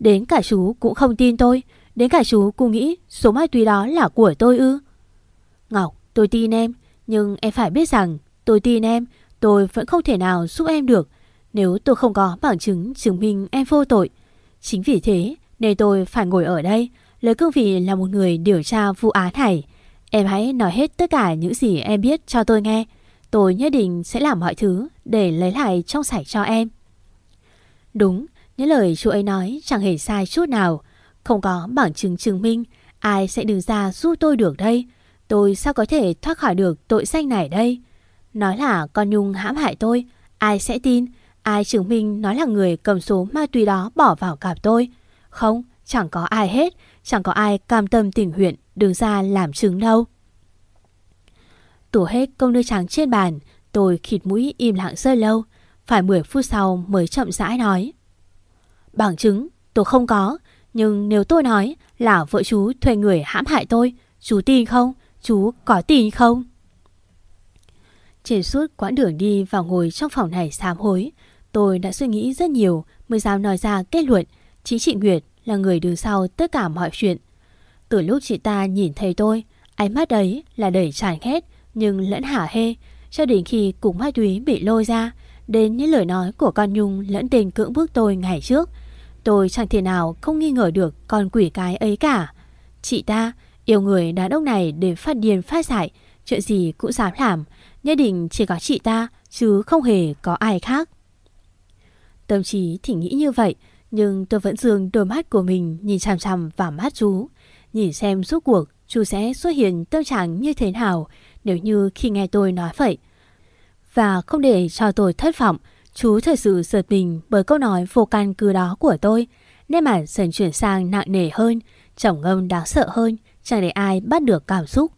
Đến cả chú cũng không tin tôi. Đến cả chú cũng nghĩ số ma túy đó là của tôi ư. Ngọc, tôi tin em, Nhưng em phải biết rằng tôi tin em, Tôi vẫn không thể nào giúp em được. Nếu tôi không có bằng chứng chứng minh em vô tội. Chính vì thế nên tôi phải ngồi ở đây. Lấy cương vị là một người điều tra vụ án này. Em hãy nói hết tất cả những gì em biết cho tôi nghe. Tôi nhất định sẽ làm mọi thứ Để lấy lại trong sạch cho em. Đúng những lời chú ấy nói chẳng hề sai chút nào. Không có bằng chứng chứng minh Ai sẽ đứng ra giúp tôi được đây. Tôi sao có thể thoát khỏi được tội danh này đây? Nói là con Nhung hãm hại tôi Ai sẽ tin? Ai chứng minh nó là người cầm số ma túy đó bỏ vào cặp tôi? Không, chẳng có ai hết, chẳng có ai cam tâm tình nguyện đứng ra làm chứng đâu. Tủ hết công đưa trắng trên bàn, tôi khịt mũi im lặng rơi lâu, phải 10 phút sau mới chậm rãi nói. Bằng chứng, tôi không có, nhưng nếu tôi nói là vợ chú thuê người hãm hại tôi, chú tin không? Chú có tin không? Trên suốt quãng đường đi và ngồi trong phòng này sám hối, tôi đã suy nghĩ rất nhiều mới dám nói ra kết luận Chính chị Nguyệt là người đứng sau tất cả mọi chuyện. Từ lúc chị ta nhìn thấy tôi, ánh mắt ấy là đầy tràn ghét nhưng lẫn hả hê. Cho đến khi cục ma túy bị lôi ra, đến những lời nói của con Nhung lẫn tình cưỡng bức tôi ngày trước. Tôi chẳng thể nào không nghi ngờ được con quỷ cái ấy cả. Chị ta yêu người đàn ông này để phát điên phát giải, chuyện gì cũng dám làm, nhất định chỉ có chị ta chứ không hề có ai khác. Tâm trí thì nghĩ như vậy, nhưng tôi vẫn dường đôi mắt của mình nhìn chằm chằm vào mắt chú, nhìn xem suốt cuộc chú sẽ xuất hiện tâm trạng như thế nào nếu như khi nghe tôi nói vậy. Và không để cho tôi thất vọng, chú thật sự giật mình bởi câu nói vô căn cứ đó của tôi, nên mà dần chuyển sang nặng nề hơn, trầm ngâm đáng sợ hơn, chẳng để ai bắt được cảm xúc.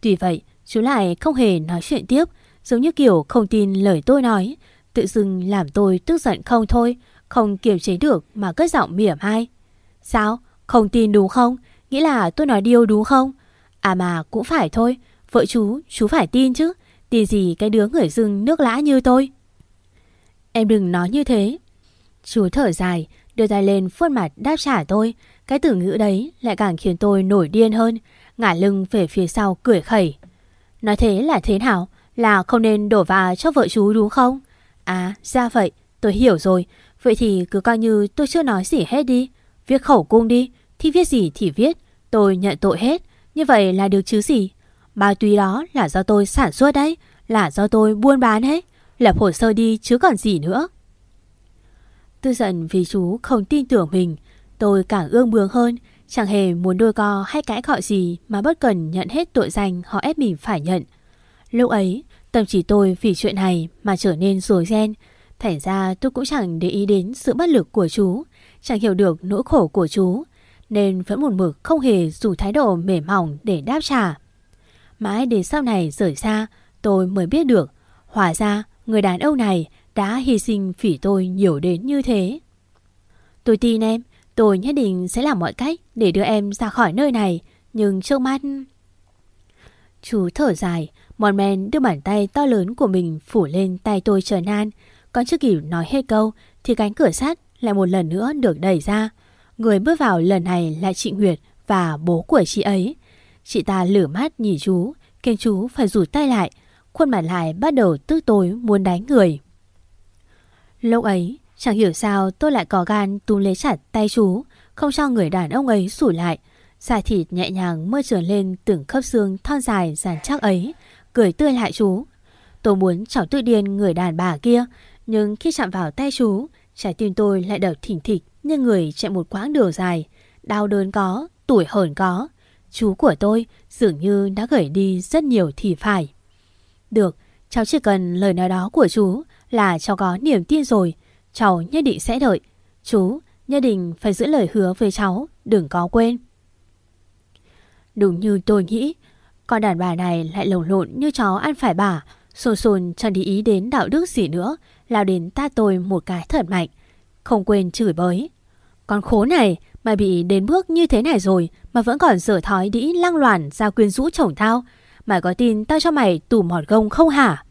Tuy vậy, chú lại không hề nói chuyện tiếp, giống như kiểu không tin lời tôi nói, tự dưng làm tôi tức giận không thôi, không kiềm chế được mà cất giọng mỉa mai. Sao? Không tin đúng không? Nghĩ là tôi nói điều đúng không? À mà cũng phải thôi, vợ chú, chú phải tin chứ. Tin gì cái đứa người dưng nước lã như tôi? Em đừng nói như thế. Chú thở dài, đưa tay lên phốt mặt đáp trả tôi. Cái từ ngữ đấy lại càng khiến tôi nổi điên hơn, ngả lưng về phía sau cười khẩy. Nói thế là thế nào? Là không nên đổ vào cho vợ chú đúng không? À, ra vậy, tôi hiểu rồi. Vậy thì cứ coi như tôi chưa nói gì hết đi. Viết khẩu cung đi, thì viết gì thì viết. Tôi nhận tội hết. Như vậy là được chứ gì? Bao túy đó là do tôi sản xuất đấy, là do tôi buôn bán hết. Lập hồ sơ đi chứ còn gì nữa. Tôi giận vì chú không tin tưởng mình. Tôi càng ương bướng hơn, chẳng hề muốn đôi co hay cãi gọi gì mà bất cần nhận hết tội danh họ ép mình phải nhận. Lúc ấy, tâm trí tôi vì chuyện này mà trở nên rối ren. Thành ra tôi cũng chẳng để ý đến sự bất lực của chú, chẳng hiểu được nỗi khổ của chú, nên vẫn một mực không hề dù thái độ mềm mỏng để đáp trả. Mãi đến sau này rời xa, tôi mới biết được, hóa ra người đàn ông này đã hy sinh vì tôi nhiều đến như thế. Tôi tin em, tôi nhất định sẽ làm mọi cách để đưa em ra khỏi nơi này, nhưng trước mắt... Chú thở dài, Mòn men đưa bàn tay to lớn của mình phủ lên tay tôi trở nan. Còn chưa kịp nói hết câu thì cánh cửa sắt lại một lần nữa được đẩy ra. Người bước vào lần này là chị Nguyệt và bố của chị ấy. Chị ta lửa mắt nhìn chú, kêu chú phải rủi tay lại, khuôn mặt lại bắt đầu tức tối muốn đánh người. Lúc ấy, chẳng hiểu sao tôi lại có gan túm lấy chặt tay chú, không cho người đàn ông ấy sủi lại. Xài thịt nhẹ nhàng mơ trườn lên từng khớp xương thon dài dàn chắc ấy, cười tươi lại chú. Tôi muốn chảo tự điên người đàn bà kia, nhưng khi chạm vào tay chú, trái tim tôi lại đập thỉnh thịch như người chạy một quãng đường dài. Đau đớn có, tuổi hờn có. Chú của tôi dường như đã gửi đi rất nhiều thì phải. Được, cháu chỉ cần lời nói đó của chú là cháu có niềm tin rồi. Cháu nhất định sẽ đợi. Chú nhất định phải giữ lời hứa với cháu, đừng có quên. Đúng như tôi nghĩ, con đàn bà này lại lồng lộn như chó ăn phải bà, sồn sồn chẳng để ý đến đạo đức gì nữa, lao đến ta tôi một cái thật mạnh. Không quên chửi bới. Con khố này mà bị đến bước như thế này rồi mà vẫn còn dở thói đĩ lăng loàn ra quyên rũ chồng tao. Mày có tin tao cho mày tù mọt gông không hả?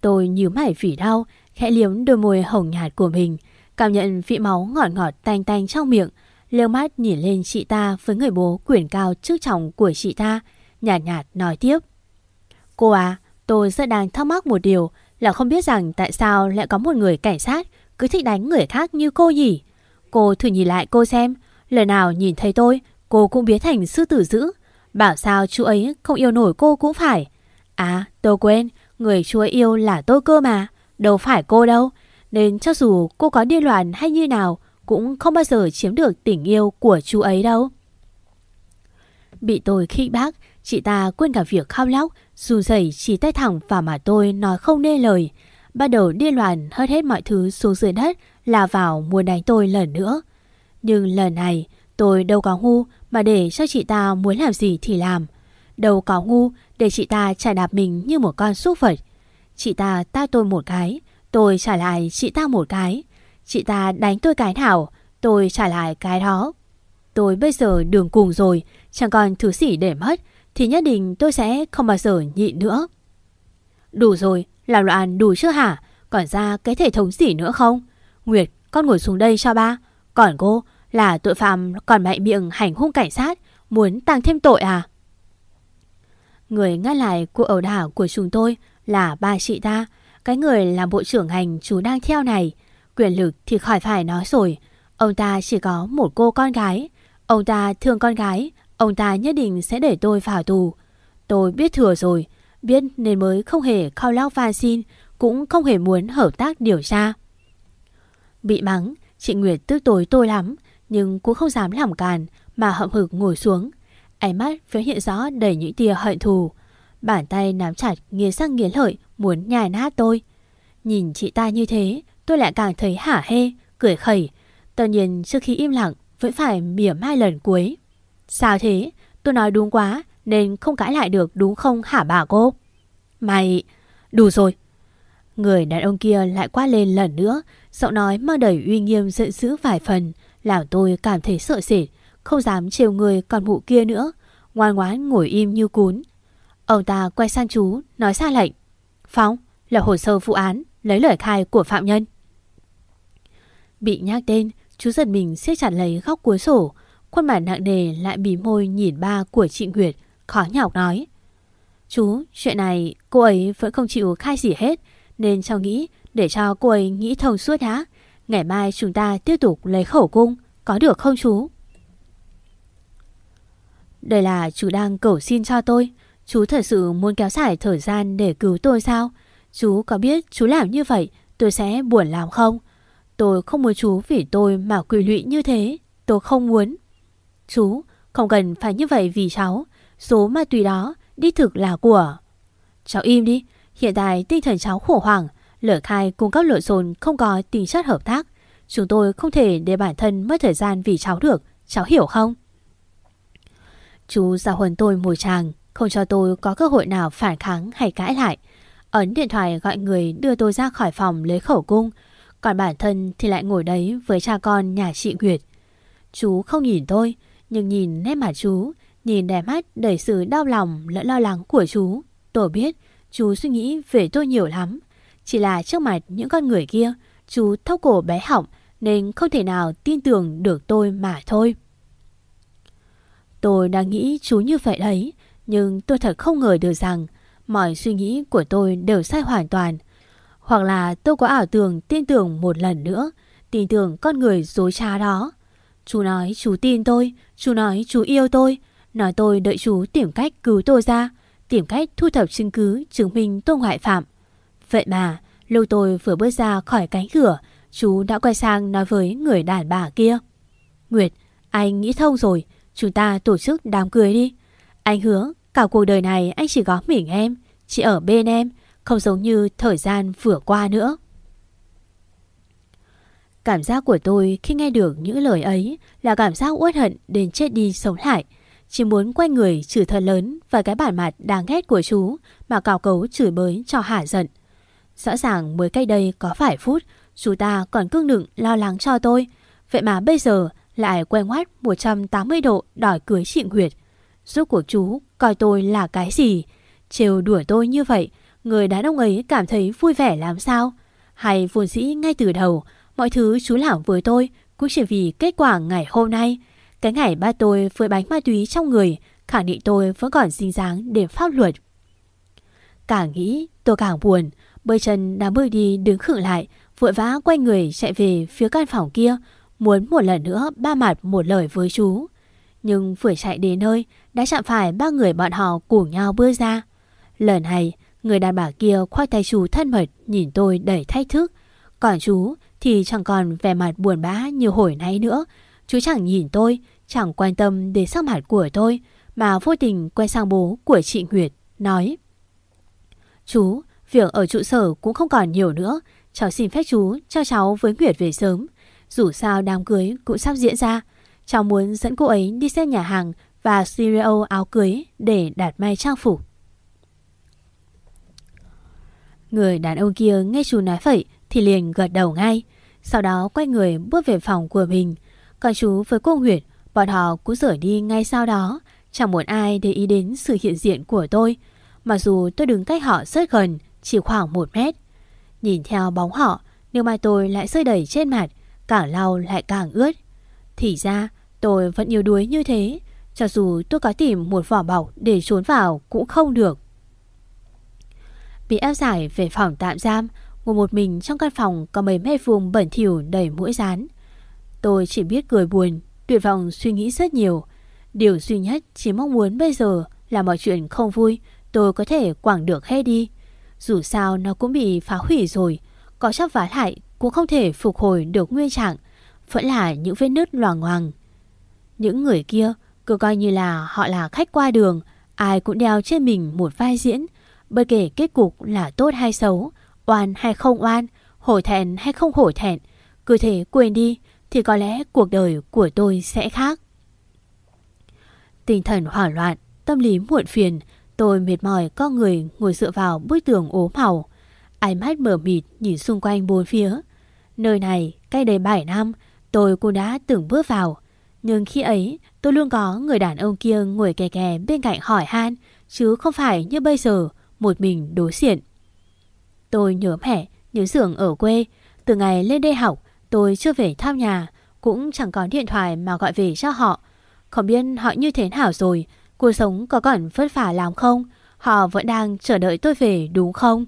Tôi nhíu mày phỉ đau, khẽ liếm đôi môi hồng nhạt của mình, cảm nhận vị máu ngọt ngọt tanh tanh trong miệng, liêu mắt nhìn lên chị ta với người bố quyền cao trước chồng của chị ta, nhạt nhạt nói tiếp. Cô à, tôi rất đang thắc mắc một điều là không biết rằng tại sao lại có một người cảnh sát cứ thích đánh người khác như cô nhỉ. Cô thử nhìn lại cô xem, lần nào nhìn thấy tôi, cô cũng biến thành sư tử dữ. Bảo sao chú ấy không yêu nổi cô cũng phải. À, tôi quên, người chú ấy yêu là tôi cơ mà, đâu phải cô đâu. Nên cho dù cô có điên loạn hay như nào, cũng không bao giờ chiếm được tình yêu của chú ấy đâu. Bị tôi khích bác, chị ta quên cả việc khao lóc, dù dậy chỉ tay thẳng vào mà tôi nói không nên lời. Bắt đầu điên loạn hất hết mọi thứ xuống dưới đất là vào muốn đánh tôi lần nữa. Nhưng lần này tôi đâu có ngu mà để cho chị ta muốn làm gì thì làm. Đâu có ngu để chị ta trả đạp mình như một con súc vật. Chị ta ta tôi một cái, tôi trả lại chị ta một cái. Chị ta đánh tôi cái nào, tôi trả lại cái đó. Tôi bây giờ đường cùng rồi, chẳng còn thứ gì để mất, thì nhất định tôi sẽ không bao giờ nhịn nữa. Đủ rồi, làm loạn đủ chưa hả? Còn ra cái thể thống gì nữa không? Nguyệt, con ngồi xuống đây cho ba. Còn cô là tội phạm còn mạnh miệng hành hung cảnh sát, muốn tăng thêm tội à? Người ngắt lại cuộc ẩu đả của chúng tôi là ba chị ta, cái người làm bộ trưởng hành chú đang theo này. Quyền lực thì khỏi phải nói rồi. Ông ta chỉ có một cô con gái. Ông ta thương con gái. Ông ta nhất định sẽ để tôi vào tù. Tôi biết thừa rồi. Biết nên mới không hề khao lao van xin. Cũng không hề muốn hợp tác điều tra. Bị mắng, chị Nguyệt tức tối tôi lắm. Nhưng cũng không dám làm càn mà hậm hực ngồi xuống. Ánh mắt phía hiện rõ đầy những tia hận thù. Bàn tay nắm chặt nghiến sang nghiến lợi muốn nhai nát tôi. Nhìn chị ta như thế, tôi lại càng thấy hả hê, cười khẩy. Tất nhiên trước khi im lặng vẫn phải mỉa mai lần cuối. Sao thế? Tôi nói đúng quá nên không cãi lại được đúng không hả bà cô? Mày... Đủ rồi. Người đàn ông kia lại quát lên lần nữa, giọng nói mang đầy uy nghiêm giận dữ vài phần, làm tôi cảm thấy sợ sệt, không dám trêu người còn mụ kia nữa, ngoan ngoãn ngồi im như cún. Ông ta quay sang chú, nói ra lệnh. Phóng, là hồ sơ vụ án, lấy lời khai của phạm nhân. Bị nhắc tên, chú giật mình siết chặt lấy góc cuối sổ, khuôn mặt nặng nề lại bì môi nhìn ba của chị Nguyệt, khó nhọc nói. Chú, chuyện này cô ấy vẫn không chịu khai gì hết, nên cháu nghĩ để cho cô ấy nghĩ thông suốt đã. Ngày mai chúng ta tiếp tục lấy khẩu cung, có được không chú? Đây là chú đang cầu xin cho tôi. Chú thật sự muốn kéo dài thời gian để cứu tôi sao? Chú có biết chú làm như vậy tôi sẽ buồn làm không? Tôi không muốn chú vì tôi mà quỷ lụy như thế. Tôi không muốn. Chú, không cần phải như vậy vì cháu. Số ma túy đó, đi thực là của... Cháu im đi. Hiện tại tinh thần cháu khổ hoảng. Lời khai cùng các lộn xộn không có tính chất hợp tác. Chúng tôi không thể để bản thân mất thời gian vì cháu được. Cháu hiểu không? Chú dạ giao huấn tôi mùi chàng, không cho tôi có cơ hội nào phản kháng hay cãi lại. Ấn điện thoại gọi người đưa tôi ra khỏi phòng lấy khẩu cung. Còn bản thân thì lại ngồi đấy với cha con nhà chị Nguyệt. Chú không nhìn tôi, nhưng nhìn nét mặt chú, nhìn đẹp mắt đầy sự đau lòng lẫn lo lắng của chú. Tôi biết chú suy nghĩ về tôi nhiều lắm. Chỉ là trước mặt những con người kia, chú thốc cổ bé hỏng nên không thể nào tin tưởng được tôi mà thôi. Tôi đang nghĩ chú như vậy đấy, nhưng tôi thật không ngờ được rằng mọi suy nghĩ của tôi đều sai hoàn toàn. Hoặc là tôi có ảo tưởng tin tưởng một lần nữa, tin tưởng con người dối trá đó. Chú nói chú tin tôi, chú nói chú yêu tôi, nói tôi đợi chú tìm cách cứu tôi ra, tìm cách thu thập chứng cứ chứng minh tôi ngoại phạm. Vậy mà, lúc tôi vừa bước ra khỏi cánh cửa, chú đã quay sang nói với người đàn bà kia. Nguyệt, anh nghĩ thông rồi, chúng ta tổ chức đám cưới đi. Anh hứa cả cuộc đời này anh chỉ có mình em, chỉ ở bên em, không giống như thời gian vừa qua nữa. Cảm giác của tôi khi nghe được những lời ấy là cảm giác uất hận đến chết đi sống lại. Chỉ muốn quay người chửi thật lớn và cái bản mặt đáng ghét của chú mà cào cấu chửi bới cho hả giận. Rõ ràng mới cách đây có vài phút chú ta còn cương đựng lo lắng cho tôi. Vậy mà bây giờ lại quay ngoắt 180 độ đòi cưới chị Nguyệt. Giúp của chú coi tôi là cái gì? Trêu đùa tôi như vậy, người đàn ông ấy cảm thấy vui vẻ làm sao? Hay vốn dĩ ngay từ đầu, mọi thứ chú làm với tôi cũng chỉ vì kết quả ngày hôm nay. Cái ngày ba tôi với bánh ma túy trong người, khẳng định tôi vẫn còn xinh dáng để pháp luật. Càng nghĩ, tôi càng buồn. Bơi chân đã bơi đi đứng khựng lại, vội vã quay người chạy về phía căn phòng kia, muốn một lần nữa ba mặt một lời với chú. Nhưng vừa chạy đến nơi, đã chạm phải ba người bọn họ cùng nhau bước ra. Lần này, người đàn bà kia khoai tay chú thân mật nhìn tôi đầy thách thức. Còn chú thì chẳng còn vẻ mặt buồn bã như hồi nãy nữa. Chú chẳng nhìn tôi, chẳng quan tâm đến sắc mặt của tôi, mà vô tình quay sang bố của chị Nguyệt, nói Chú, việc ở trụ sở cũng không còn nhiều nữa, cháu xin phép chú cho cháu với Nguyệt về sớm. Dù sao đám cưới cũng sắp diễn ra, cháu muốn dẫn cô ấy đi xem nhà hàng và studio áo cưới để đặt may trang phục. Người đàn ông kia nghe chú nói vậy thì liền gật đầu ngay. Sau đó quay người bước về phòng của mình. Còn chú với cô Nguyệt, bọn họ cũng rời đi ngay sau đó. Chẳng muốn ai để ý đến sự hiện diện của tôi. Mặc dù tôi đứng cách họ rất gần, chỉ khoảng một mét. Nhìn theo bóng họ, nước mai tôi lại rơi đầy trên mặt, càng lau lại càng ướt. Thì ra, tôi vẫn yếu đuối như thế. Cho dù tôi có tìm một vỏ bọc để trốn vào cũng không được. Bị ép giải về phòng tạm giam, ngồi một mình trong căn phòng có mấy mét vuông bẩn thỉu đầy mũi rán. Tôi chỉ biết cười buồn, tuyệt vọng suy nghĩ rất nhiều. Điều duy nhất chỉ mong muốn bây giờ là mọi chuyện không vui, tôi có thể quảng được hết đi. Dù sao nó cũng bị phá hủy rồi, có chắc vá lại cũng không thể phục hồi được nguyên trạng, vẫn là những vết nứt loàng hoàng Những người kia cứ coi như là họ là khách qua đường, ai cũng đeo trên mình một vai diễn, bất kể kết cục là tốt hay xấu, oan hay không oan, hổ thẹn hay không hổ thẹn, cứ thể quên đi thì có lẽ cuộc đời của tôi sẽ khác. Tinh thần hoảng loạn, tâm lý muộn phiền, tôi mệt mỏi có người ngồi dựa vào bức tường ố màu. Ánh mắt mở mịt nhìn xung quanh bốn phía. Nơi này, cách đây 7 năm, tôi cũng đã từng bước vào. Nhưng khi ấy, tôi luôn có người đàn ông kia ngồi kè kè bên cạnh hỏi han, chứ không phải như bây giờ, một mình đối diện. Tôi nhớ mẹ, nhớ giường ở quê. Từ ngày lên đây học, tôi chưa về thăm nhà, cũng chẳng có điện thoại mà gọi về cho họ. Không biết họ như thế nào rồi, cuộc sống có còn vất vả lắm không? Họ vẫn đang chờ đợi tôi về đúng không?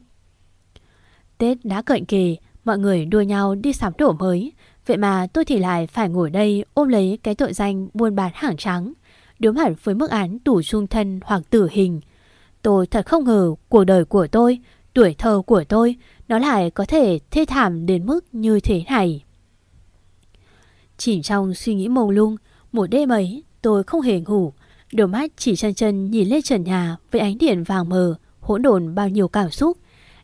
Tết đã cận kề, mọi người đua nhau đi sắm đồ mới. Vậy mà tôi thì lại phải ngồi đây ôm lấy cái tội danh buôn bán hàng trắng. Đối mặt với mức án tù trung thân hoặc tử hình. Tôi thật không ngờ cuộc đời của tôi, tuổi thơ của tôi, nó lại có thể thê thảm đến mức như thế này. Chỉ trong suy nghĩ mông lung, một đêm ấy tôi không hề ngủ. Đôi mắt chỉ chân chân nhìn lên trần nhà với ánh điện vàng mờ, hỗn độn bao nhiêu cảm xúc.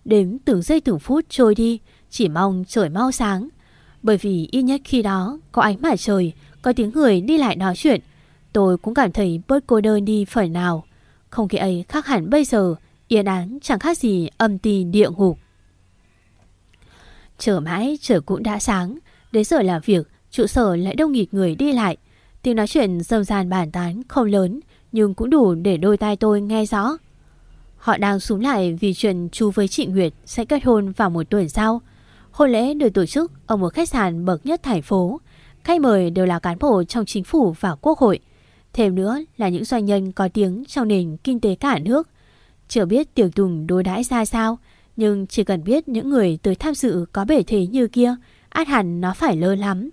Đếm từng giây từng phút trôi đi, chỉ mong trời mau sáng. Bởi vì ít nhất khi đó có ánh mặt trời, có tiếng người đi lại nói chuyện. Tôi cũng cảm thấy bớt cô đơn đi phần nào. Không khí ấy khác hẳn bây giờ, yên ắng chẳng khác gì âm ti địa ngục. Chờ mãi trời cũng đã sáng, đến giờ làm việc, trụ sở lại đông nghịt người đi lại. Tiếng nói chuyện dâm ràn bản tán không lớn, nhưng cũng đủ để đôi tai tôi nghe rõ. Họ đang xuống lại vì chuyện chú với chị Nguyệt sẽ kết hôn vào một tuần sau. Hôn lễ được tổ chức ở một khách sạn bậc nhất thành phố. Khách mời đều là cán bộ trong chính phủ và quốc hội. Thêm nữa là những doanh nhân có tiếng trong nền kinh tế cả nước. Chưa biết tiểu tùng đối đãi ra sao, nhưng chỉ cần biết những người tới tham dự có bể thế như kia, át hẳn nó phải lơ lắm.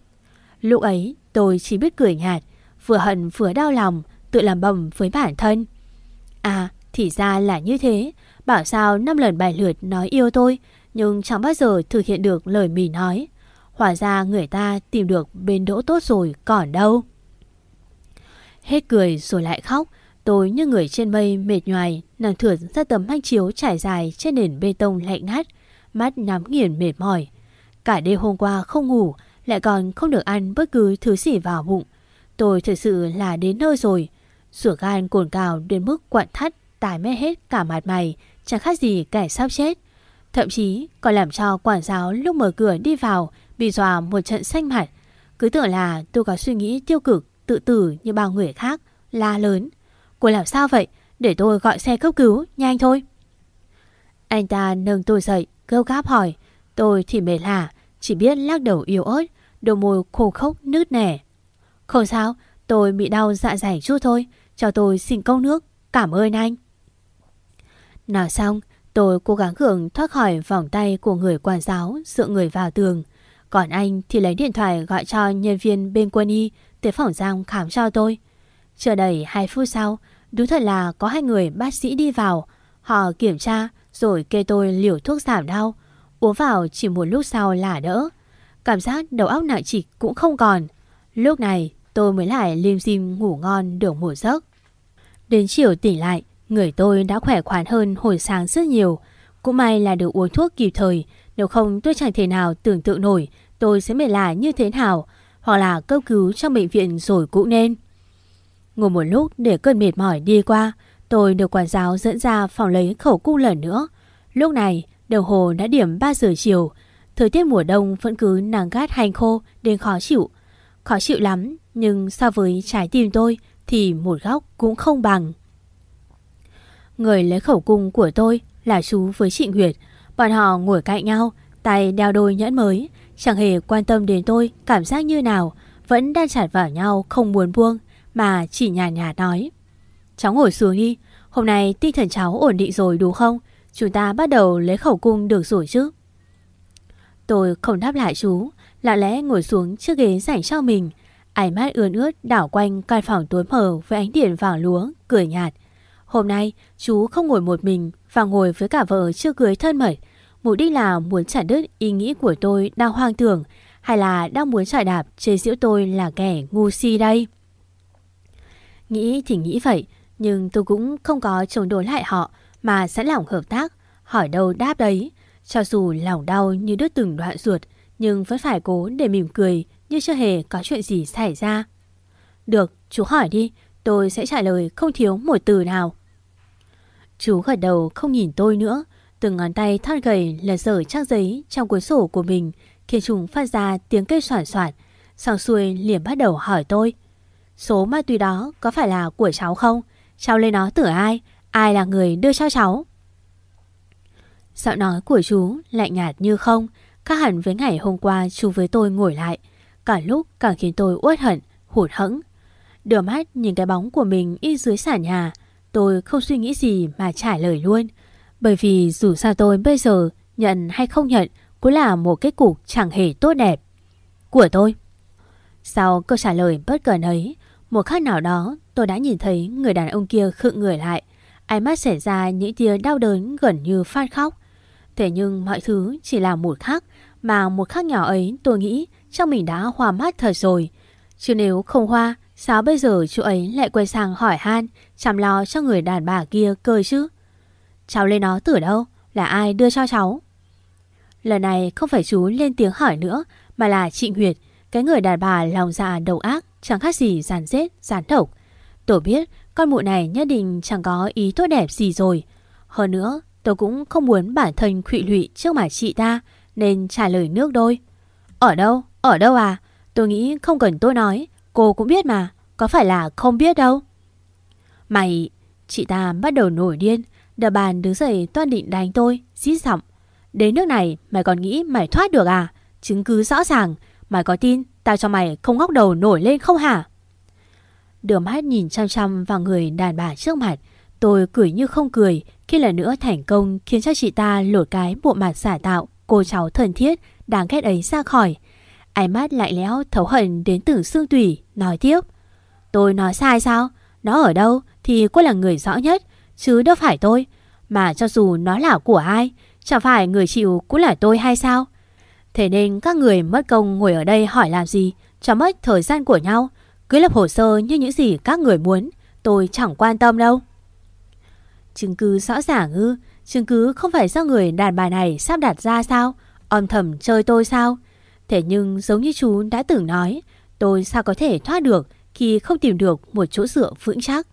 Lúc ấy tôi chỉ biết cười nhạt, vừa hận vừa đau lòng, tự làm bầm với bản thân. À, thì ra là như thế, bảo sao năm lần bài lượt nói yêu tôi, nhưng chẳng bao giờ thực hiện được lời mình nói. Hóa ra người ta tìm được bên đỗ tốt rồi còn đâu. Hết cười rồi lại khóc, tôi như người trên mây mệt nhoài, nằm thượt ra tấm hanh chiếu trải dài trên nền bê tông lạnh ngắt, mắt nhắm nghiền mệt mỏi. Cả đêm hôm qua không ngủ, lại còn không được ăn bất cứ thứ gì vào bụng. Tôi thật sự là đến nơi rồi. Sủa gan cồn cào đến mức quặn thắt, tải mê hết cả mặt mày, chẳng khác gì kẻ sắp chết. Thậm chí còn làm cho quản giáo lúc mở cửa đi vào bị dọa một trận xanh mặt. Cứ tưởng là tôi có suy nghĩ tiêu cực, tự tử như bao người khác, la lớn. Cô làm sao vậy? Để tôi gọi xe cấp cứu, nhanh thôi. Anh ta nâng tôi dậy, gâu gáp hỏi. Tôi thì mệt lạ, chỉ biết lắc đầu yếu ớt, đôi môi khô khốc nứt nẻ. Không sao, tôi bị đau dạ dày chút thôi, cho tôi xin cốc nước, cảm ơn anh. Nào xong, tôi cố gắng gượng thoát khỏi vòng tay của người quản giáo dựa người vào tường. Còn anh thì lấy điện thoại gọi cho nhân viên bên quân y tới phòng giam khám cho tôi. Chờ đầy 2 phút sau, đúng thật là có hai người bác sĩ đi vào. Họ kiểm tra rồi kê tôi liều thuốc giảm đau. Uống vào chỉ một lúc sau là đỡ. Cảm giác đầu óc nặng trịch cũng không còn. Lúc này tôi mới lại lim dim ngủ ngon được một giấc. Đến chiều tỉnh lại, người tôi đã khỏe khoắn hơn hồi sáng rất nhiều. Cũng may là được uống thuốc kịp thời, nếu không tôi chẳng thể nào tưởng tượng nổi tôi sẽ mệt lạ như thế nào, hoặc là cấp cứu trong bệnh viện rồi cũng nên. Ngồi một lúc để cơn mệt mỏi đi qua, tôi được quản giáo dẫn ra phòng lấy khẩu cung lần nữa. Lúc này, đồng hồ đã điểm 3 giờ chiều, Thời tiết mùa đông vẫn cứ nàng gát hành khô đến khó chịu. Khó chịu lắm, nhưng so với trái tim tôi thì một góc cũng không bằng. Người lấy khẩu cung của tôi là chú với chị Nguyệt. Bọn họ ngồi cạnh nhau, tay đeo đôi nhẫn mới, chẳng hề quan tâm đến tôi cảm giác như nào, vẫn đang chặt vào nhau không muốn buông, mà chỉ nhàn nhạt, nhạt nói. Cháu ngồi xuống đi, hôm nay tinh thần cháu ổn định rồi đúng không? Chúng ta bắt đầu lấy khẩu cung được rồi chứ? Tôi không đáp lại chú, lặng lẽ ngồi xuống chiếc ghế dành cho mình. Ánh mắt ướt ướt đảo quanh căn phòng tối mờ với ánh điện vàng lúa, cười nhạt. Hôm nay, chú không ngồi một mình và ngồi với cả vợ chưa cưới thân mật. Mục đích là muốn trả đứt ý nghĩ của tôi đang hoang tưởng hay là đang muốn trả đạp chế giễu tôi là kẻ ngu si đây. Nghĩ thì nghĩ vậy, nhưng tôi cũng không có chống đối lại họ mà sẵn lòng hợp tác, hỏi đâu đáp đấy. Cho dù lòng đau như đứt từng đoạn ruột, nhưng vẫn phải cố để mỉm cười như chưa hề có chuyện gì xảy ra. Được, chú hỏi đi, tôi sẽ trả lời không thiếu một từ nào. Chú gật đầu không nhìn tôi nữa, từng ngón tay thon gầy lật dở trang giấy trong cuốn sổ của mình khiến chúng phát ra tiếng kêu soạn soạn. Xong xuôi liền bắt đầu hỏi tôi. Số ma túy đó có phải là của cháu không? Cháu lấy nó từ ai? Ai là người đưa cho cháu? Giọng nói của chú lại nhạt như không, khác hẳn với ngày hôm qua chú với tôi ngồi lại. Cả lúc càng khiến tôi uất hận, hụt hẫng. Đưa mắt nhìn cái bóng của mình y dưới sàn nhà, tôi không suy nghĩ gì mà trả lời luôn. Bởi vì dù sao tôi bây giờ nhận hay không nhận cũng là một kết cục chẳng hề tốt đẹp. Của tôi. Sau câu trả lời bất cần ấy, một khắc nào đó tôi đã nhìn thấy người đàn ông kia khựng người lại. Ánh mắt xảy ra những tia đau đớn gần như phát khóc. Thế nhưng mọi thứ chỉ là một khắc, mà một khắc nhỏ ấy tôi nghĩ trong mình đã hoa mắt thật rồi. Chứ nếu không hoa, sao bây giờ chú ấy lại quay sang hỏi han, chăm lo cho người đàn bà kia cơ chứ? Cháu lên nó từ đâu? Là ai đưa cho cháu? Lần này không phải chú lên tiếng hỏi nữa, mà là Trịnh Huyệt, cái người đàn bà lòng dạ đầu ác, chẳng khác gì giàn rết, giàn độc. Tôi biết con mụ này nhất định chẳng có ý tốt đẹp gì rồi. Hơn nữa, tôi cũng không muốn bản thân khụy lụy trước mặt chị ta, nên trả lời nước đôi. Ở đâu? Ở đâu à? Tôi nghĩ không cần tôi nói, cô cũng biết mà, có phải là không biết đâu. Mày, chị ta bắt đầu nổi điên, đờ bàn đứng dậy toan định đánh tôi, xít giọng. Đến nước này mày còn nghĩ mày thoát được à? Chứng cứ rõ ràng, mày có tin tao cho mày không ngóc đầu nổi lên không hả? Đưa mắt nhìn chăm chăm vào người đàn bà trước mặt, tôi cười như không cười khi lần nữa thành công khiến cho chị ta lột cái bộ mặt giả tạo, cô cháu thân thiết, đáng ghét ấy ra khỏi. Ánh mắt lạnh lẽo thấu hận đến từ xương tủy, nói tiếp. Tôi nói sai sao? Nó ở đâu thì cô là người rõ nhất, chứ đâu phải tôi. Mà cho dù nó là của ai, chẳng phải người chịu cũng là tôi hay sao? Thế nên các người mất công ngồi ở đây hỏi làm gì, cho mất thời gian của nhau. Cứ lập hồ sơ như những gì các người muốn, tôi chẳng quan tâm đâu. Chứng cứ rõ ràng ư, chứng cứ không phải do người đàn bà này sắp đặt ra sao, âm thầm chơi tôi sao? Thế nhưng giống như chú đã từng nói, tôi sao có thể thoát được khi không tìm được một chỗ dựa vững chắc.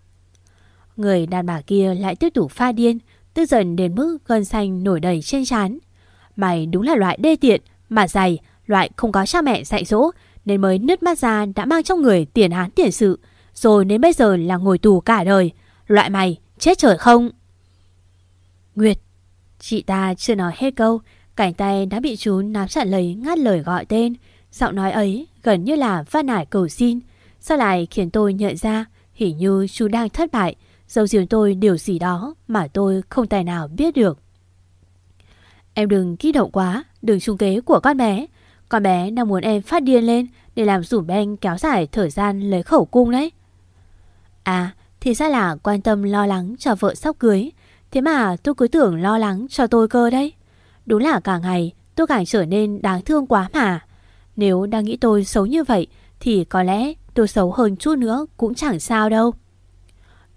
Người đàn bà kia lại tiếp tục pha điên, tức dần đến mức gân xanh nổi đầy trên trán. Mày đúng là loại đê tiện, mà dày, loại không có cha mẹ dạy dỗ, nên mới nứt mắt ra đã mang trong người tiền án tiền sự, rồi đến bây giờ là ngồi tù cả đời. Loại mày, chết trời không? Nguyệt, chị ta chưa nói hết câu, cảnh tay đã bị chú nắm chặt lấy ngắt lời gọi tên. Giọng nói ấy gần như là van nải cầu xin. Sao lại khiến tôi nhận ra hình như chú đang thất bại, giấu giếm tôi điều gì đó mà tôi không tài nào biết được. Em đừng kích động quá, đừng trung kế của con bé. Con bé đang muốn em phát điên lên để làm rủ Ben kéo dài thời gian lấy khẩu cung đấy. À, thì ra là quan tâm lo lắng cho vợ sắp cưới. Thế mà tôi cứ tưởng lo lắng cho tôi cơ đấy. Đúng là cả ngày tôi càng trở nên đáng thương quá mà. Nếu đang nghĩ tôi xấu như vậy thì có lẽ tôi xấu hơn chút nữa cũng chẳng sao đâu.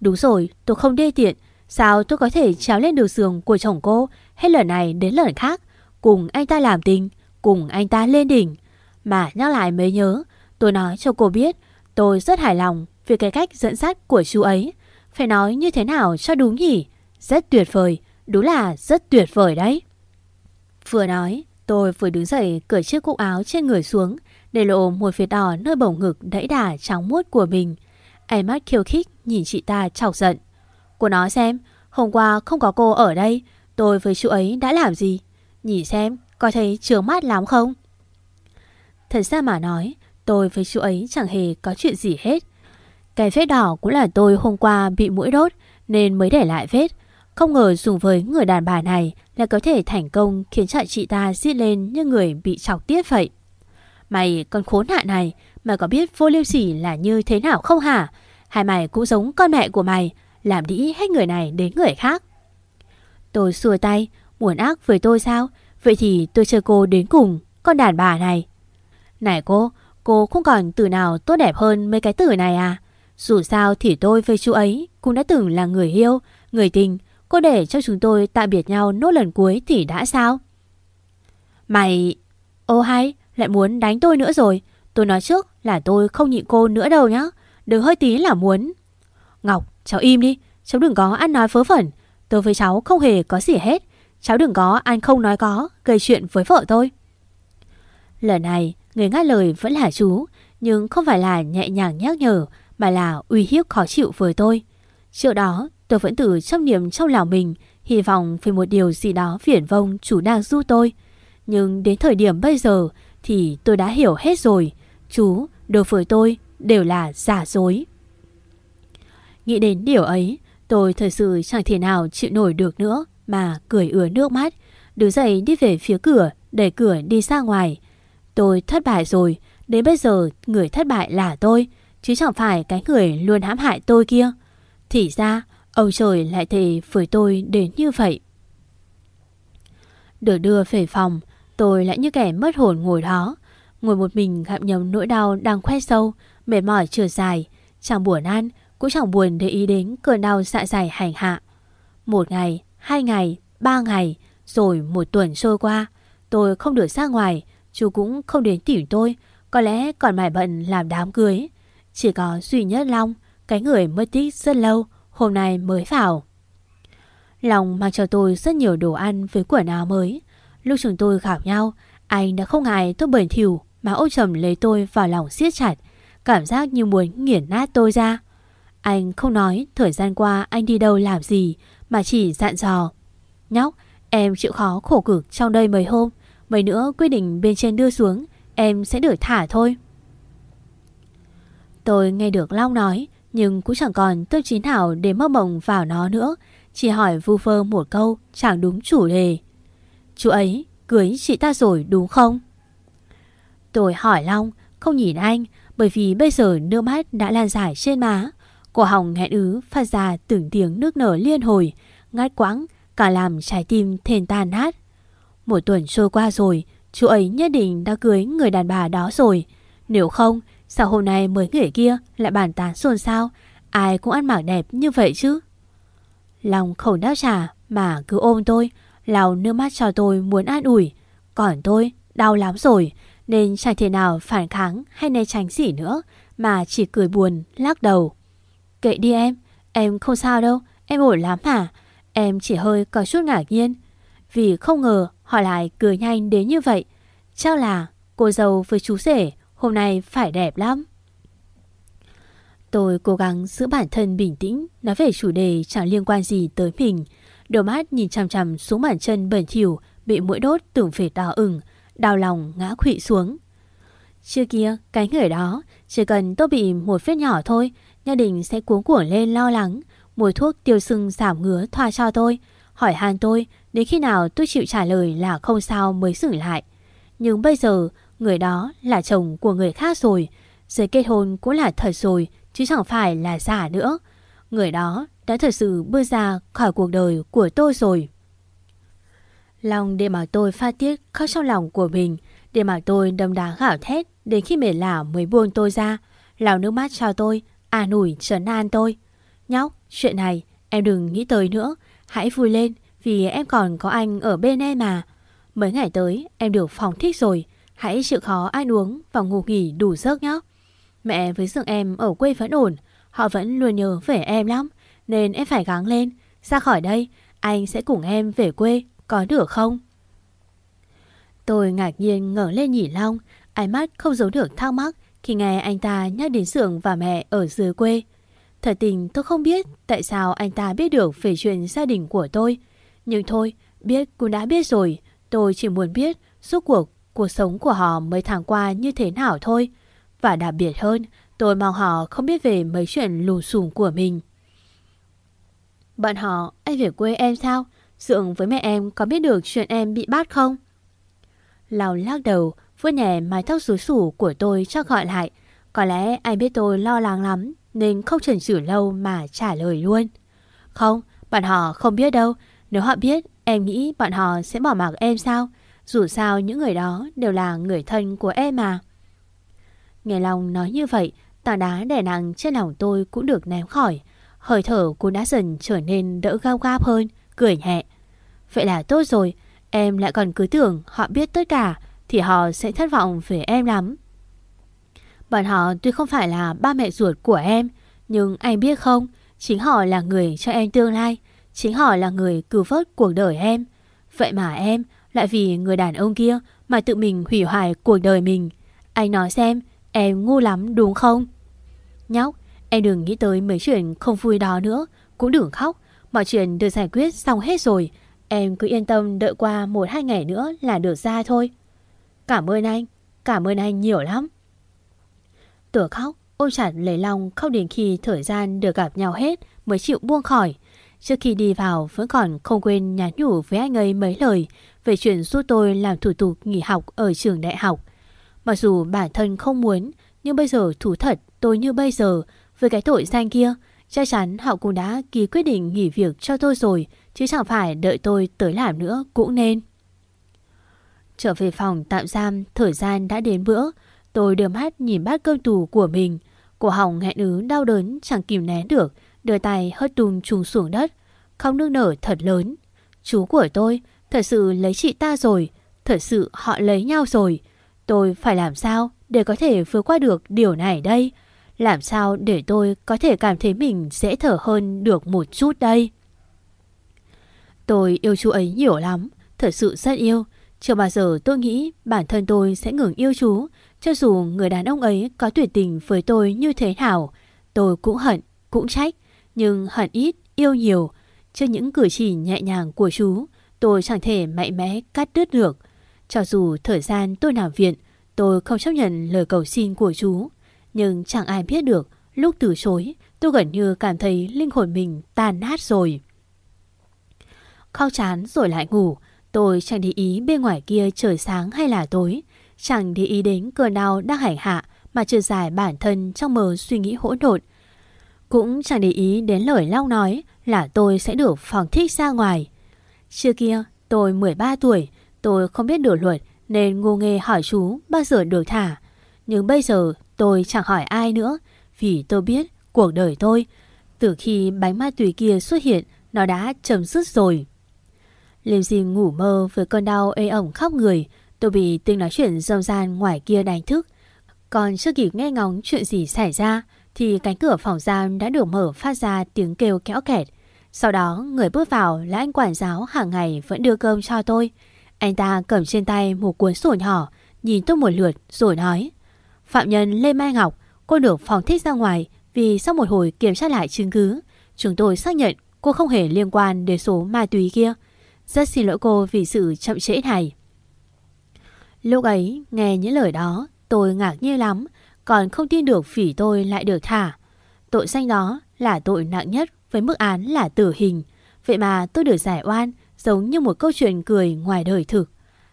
Đúng rồi, tôi không đê tiện. Sao tôi có thể trèo lên đầu giường của chồng cô hết lần này đến lần khác, cùng anh ta làm tình, cùng anh ta lên đỉnh. Mà nhắc lại mới nhớ, tôi nói cho cô biết, tôi rất hài lòng về cái cách dẫn dắt của chú ấy. Phải nói như thế nào cho đúng nhỉ? Rất tuyệt vời, đúng là rất tuyệt vời đấy. Vừa nói, tôi vừa đứng dậy cởi chiếc cúc áo trên người xuống, để lộ một vệt đỏ nơi bầu ngực đẫy đà trắng muốt của mình. Ánh mắt khiêu khích nhìn chị ta chọc giận. Cô nói xem, hôm qua không có cô ở đây, tôi với chú ấy đã làm gì? Nhìn xem, có thấy trướng mắt lắm không? Thật ra mà nói, tôi với chú ấy chẳng hề có chuyện gì hết. Cái vết đỏ cũng là tôi hôm qua bị mũi đốt nên mới để lại vết. Không ngờ dùng với người đàn bà này là có thể thành công khiến cho chị ta giết lên như người bị chọc tiết vậy. Mày con khốn nạn này, mày có biết vô liêu sỉ là như thế nào không hả? Hai mày cũng giống con mẹ của mày, làm đĩ hết người này đến người khác. Tôi xua tay, muốn ác với tôi sao? Vậy thì tôi chờ cô đến cùng, con đàn bà này. Này cô, cô không còn từ nào tốt đẹp hơn mấy cái từ này à? Dù sao thì tôi với chú ấy cũng đã từng là người yêu, người tình. Cô để cho chúng tôi tạm biệt nhau nốt lần cuối thì đã sao? Mày... Ô hay, lại muốn đánh tôi nữa rồi. Tôi nói trước là tôi không nhịn cô nữa đâu nhá. Đừng hơi tí là muốn. Ngọc, cháu im đi. Cháu đừng có ăn nói phớ phẩn. Tôi với cháu không hề có gì hết. Cháu đừng có ăn không nói có, gây chuyện với vợ tôi. Lần này, người ngắt lời vẫn là chú, nhưng không phải là nhẹ nhàng nhắc nhở, mà là uy hiếp khó chịu với tôi. Trước đó, tôi vẫn tự chấp niệm trong lòng mình, hy vọng về một điều gì đó viển vông chủ đang giúp tôi. Nhưng đến thời điểm bây giờ thì tôi đã hiểu hết rồi. Chú, đối với tôi, đều là giả dối. Nghĩ đến điều ấy, tôi thật sự chẳng thể nào chịu nổi được nữa mà cười ứa nước mắt, đứng dậy đi về phía cửa, đẩy cửa đi ra ngoài. Tôi thất bại rồi, đến bây giờ người thất bại là tôi, chứ chẳng phải cái người luôn hãm hại tôi kia. Thì ra, ông trời lại thề với tôi đến như vậy. Được đưa về phòng, tôi lại như kẻ mất hồn ngồi đó. Ngồi một mình gặm nhầm nỗi đau đang khoét sâu, mệt mỏi chưa dài. Chẳng buồn ăn, cũng chẳng buồn để ý đến cơn đau dạ dày hành hạ. Một ngày, hai ngày, ba ngày, rồi một tuần trôi qua. Tôi không được ra ngoài, chú cũng không đến tìm tôi, có lẽ còn mải bận làm đám cưới. Chỉ có duy nhất Long, cái người mất tích rất lâu, hôm nay mới vào. Long mang cho tôi rất nhiều đồ ăn với quần áo mới. Lúc chúng tôi gặp nhau, anh đã không ngại tôi bẩn thỉu mà ôm chầm lấy tôi vào lòng siết chặt, cảm giác như muốn nghiền nát tôi ra. Anh không nói thời gian qua anh đi đâu làm gì mà chỉ dặn dò. Nhóc, em chịu khó khổ cực trong đây mấy hôm, mấy nữa quyết định bên trên đưa xuống, em sẽ được thả thôi. Tôi nghe được Long nói, nhưng cũng chẳng còn tâm trí nào để mơ mộng vào nó nữa. Chỉ hỏi vu vơ một câu, chẳng đúng chủ đề. Chú ấy cưới chị ta rồi đúng không? Tôi hỏi Long, không nhìn anh, bởi vì bây giờ nước mắt đã lan dài trên má. Cổ họng nghẹn ứ phát ra từng tiếng nước nở liên hồi, ngát quãng, cả làm trái tim thền tan nát. Một tuần trôi qua rồi, chú ấy nhất định đã cưới người đàn bà đó rồi. Nếu không, sao hôm nay mới người kia lại bàn tán xôn xao, ai cũng ăn mặc đẹp như vậy chứ? Lòng không đáp trả mà cứ ôm tôi, Lào nước mắt cho tôi muốn an ủi. Còn tôi, đau lắm rồi, nên chẳng thể nào phản kháng hay né tránh gì nữa, mà chỉ cười buồn, lắc đầu. Kệ đi em, em không sao đâu, em ổn lắm hả? Em chỉ hơi có chút ngạc nhiên, vì không ngờ họ lại cười nhanh đến như vậy. Chắc là cô dâu với chú rể hôm nay phải đẹp lắm. Tôi cố gắng giữ bản thân bình tĩnh, nói về chủ đề chẳng liên quan gì tới mình. Đôi mắt nhìn chằm chằm xuống bàn chân bẩn thỉu bị mũi đốt tưởng phải đỏ ửng, đau lòng ngã khụy xuống. Chưa kia, cái người đó, chỉ cần tôi bị một vết nhỏ thôi, gia đình sẽ cuống cuồng lên lo lắng, mua thuốc tiêu sưng giảm ngứa thoa cho tôi, hỏi han tôi đến khi nào tôi chịu trả lời là không sao mới dừng lại. Nhưng bây giờ, người đó là chồng của người khác rồi, giấy kết hôn cũng là thật rồi, chứ chẳng phải là giả nữa. Người đó đã thật sự bước ra khỏi cuộc đời của tôi rồi. Lòng để mà tôi phát tiết khóc trong lòng của mình, để mà tôi đâm đá gạo thét đến khi mệt lả mới buông tôi ra, lau nước mắt cho tôi, an ủi trấn an tôi. Nhóc, chuyện này em đừng nghĩ tới nữa, hãy vui lên vì em còn có anh ở bên em mà. Mấy ngày tới em được phòng thích rồi, hãy chịu khó ăn uống và ngủ nghỉ đủ giấc nhé. Mẹ với dượng em ở quê vẫn ổn, họ vẫn luôn nhớ về em lắm, nên em phải gắng lên. Ra khỏi đây, anh sẽ cùng em về quê, có được không? Tôi ngạc nhiên ngẩng lên nhìn Long, ánh mắt không giấu được thắc mắc khi nghe anh ta nhắc đến Sưởng và mẹ ở dưới quê. Thật tình tôi không biết tại sao anh ta biết được về chuyện gia đình của tôi. Nhưng thôi, biết cũng đã biết rồi. Tôi chỉ muốn biết suốt cuộc cuộc sống của họ mấy tháng qua như thế nào thôi. Và đặc biệt hơn, tôi mong họ không biết về mấy chuyện lù xùm của mình. Bọn họ, anh về quê em sao? Dượng với mẹ em có biết được chuyện em bị bắt không? Lào lắc đầu, vuốt nhẹ mái tóc rối sủ của tôi cho gọi lại. Có lẽ anh biết tôi lo lắng lắm nên không chần chừ lâu mà trả lời luôn. Không, bọn họ không biết đâu. Nếu họ biết, em nghĩ bọn họ sẽ bỏ mặc em sao? Dù sao những người đó đều là người thân của em mà. Nghe lòng nói như vậy, tảng đá đè nặng trên lòng tôi cũng được ném khỏi. Hơi thở cũng đã dần trở nên đỡ gao gáp hơn, cười nhẹ. Vậy là tốt rồi, em lại còn cứ tưởng họ biết tất cả thì họ sẽ thất vọng về em lắm. Bọn họ tuy không phải là ba mẹ ruột của em, nhưng anh biết không, chính họ là người cho em tương lai, chính họ là người cứu vớt cuộc đời em. Vậy mà em lại vì người đàn ông kia mà tự mình hủy hoại cuộc đời mình. Anh nói xem, em ngu lắm đúng không? Nhóc, em đừng nghĩ tới mấy chuyện không vui đó nữa, cũng đừng khóc. Mọi chuyện được giải quyết xong hết rồi. Em cứ yên tâm đợi qua một hai ngày nữa là được ra thôi. Cảm ơn anh, cảm ơn anh nhiều lắm. Tửa khóc, ôm chặt lấy lòng khóc đến khi thời gian được gặp nhau hết mới chịu buông khỏi. Trước khi đi vào vẫn còn không quên nhắn nhủ với anh ấy mấy lời về chuyện giúp tôi làm thủ tục nghỉ học ở trường đại học. Mặc dù bản thân không muốn, nhưng bây giờ thú thật tôi như bây giờ, với cái tội danh kia, chắc chắn họ cũng đã ký quyết định nghỉ việc cho tôi rồi, chứ chẳng phải đợi tôi tới làm nữa cũng nên. Trở về phòng tạm giam, thời gian đã đến bữa, tôi đưa mắt nhìn bát cơm tù của mình. Cổ họng nghẹn ứ đau đớn chẳng kìm nén được, đưa tay hất tung trùng xuống đất, không nước nở thật lớn. Chú của tôi thật sự lấy chị ta rồi, thật sự họ lấy nhau rồi. Tôi phải làm sao để có thể vượt qua được điều này đây? Làm sao để tôi có thể cảm thấy mình dễ thở hơn được một chút đây? Tôi yêu chú ấy nhiều lắm, thật sự rất yêu. Chưa bao giờ tôi nghĩ bản thân tôi sẽ ngừng yêu chú, cho dù người đàn ông ấy có tuyệt tình với tôi như thế nào. Tôi cũng hận, cũng trách, nhưng hận ít, yêu nhiều. Trước những cử chỉ nhẹ nhàng của chú, tôi chẳng thể mạnh mẽ cắt đứt được. Cho dù thời gian tôi nằm viện, tôi không chấp nhận lời cầu xin của chú. Nhưng chẳng ai biết được, lúc từ chối, tôi gần như cảm thấy linh hồn mình tan nát rồi. Khóc chán rồi lại ngủ, tôi chẳng để ý bên ngoài kia trời sáng hay là tối. Chẳng để ý đến cơn đau đang hành hạ mà trừ dài bản thân trong mờ suy nghĩ hỗn độn. Cũng chẳng để ý đến lời Long nói là tôi sẽ được phòng thích ra ngoài. Trước kia, tôi 13 tuổi, tôi không biết được luật nên ngu nghe hỏi chú bao giờ được thả. Nhưng bây giờ tôi chẳng hỏi ai nữa vì tôi biết cuộc đời tôi từ khi bánh ma túy kia xuất hiện nó đã chấm dứt rồi. Liêm Dinh ngủ mơ với cơn đau ê ẩm khóc người tôi bị tiếng nói chuyện râm gian ngoài kia đánh thức. Còn chưa kịp nghe ngóng chuyện gì xảy ra thì cánh cửa phòng giam đã được mở phát ra tiếng kêu kéo kẹt. Sau đó người bước vào là anh quản giáo hàng ngày vẫn đưa cơm cho tôi. Anh ta cầm trên tay một cuốn sổ nhỏ, nhìn tôi một lượt rồi nói. Phạm nhân Lê Mai Ngọc, cô được phòng thích ra ngoài vì sau một hồi kiểm tra lại chứng cứ, chúng tôi xác nhận cô không hề liên quan đến số ma túy kia. Rất xin lỗi cô vì sự chậm trễ này. Lúc ấy nghe những lời đó tôi ngạc nhiên lắm, còn không tin được phỉ tôi lại được thả. Tội danh đó là tội nặng nhất với mức án là tử hình. Vậy mà tôi được giải oan giống như một câu chuyện cười ngoài đời thực.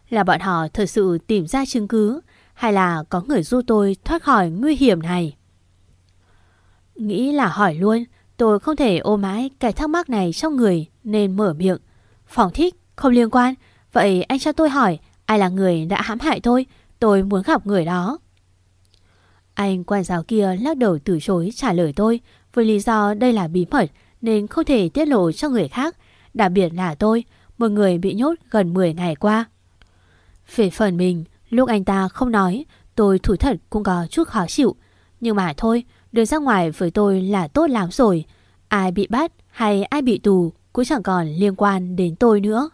Là bọn họ thật sự tìm ra chứng cứ hay là có người giúp tôi thoát khỏi nguy hiểm này? Nghĩ là hỏi luôn, tôi không thể ôm mãi cái thắc mắc này trong người nên mở miệng. Phòng thích, không liên quan. Vậy anh cho tôi hỏi ai là người đã hãm hại tôi? Tôi muốn gặp người đó. Anh quan giáo kia lắc đầu từ chối trả lời tôi với lý do đây là bí mật nên không thể tiết lộ cho người khác. Đặc biệt là tôi, một người bị nhốt gần 10 ngày qua. Về phần mình, lúc anh ta không nói, tôi thủ thật cũng có chút khó chịu. Nhưng mà thôi, đưa ra ngoài với tôi là tốt lắm rồi. Ai bị bắt hay ai bị tù cũng chẳng còn liên quan đến tôi nữa.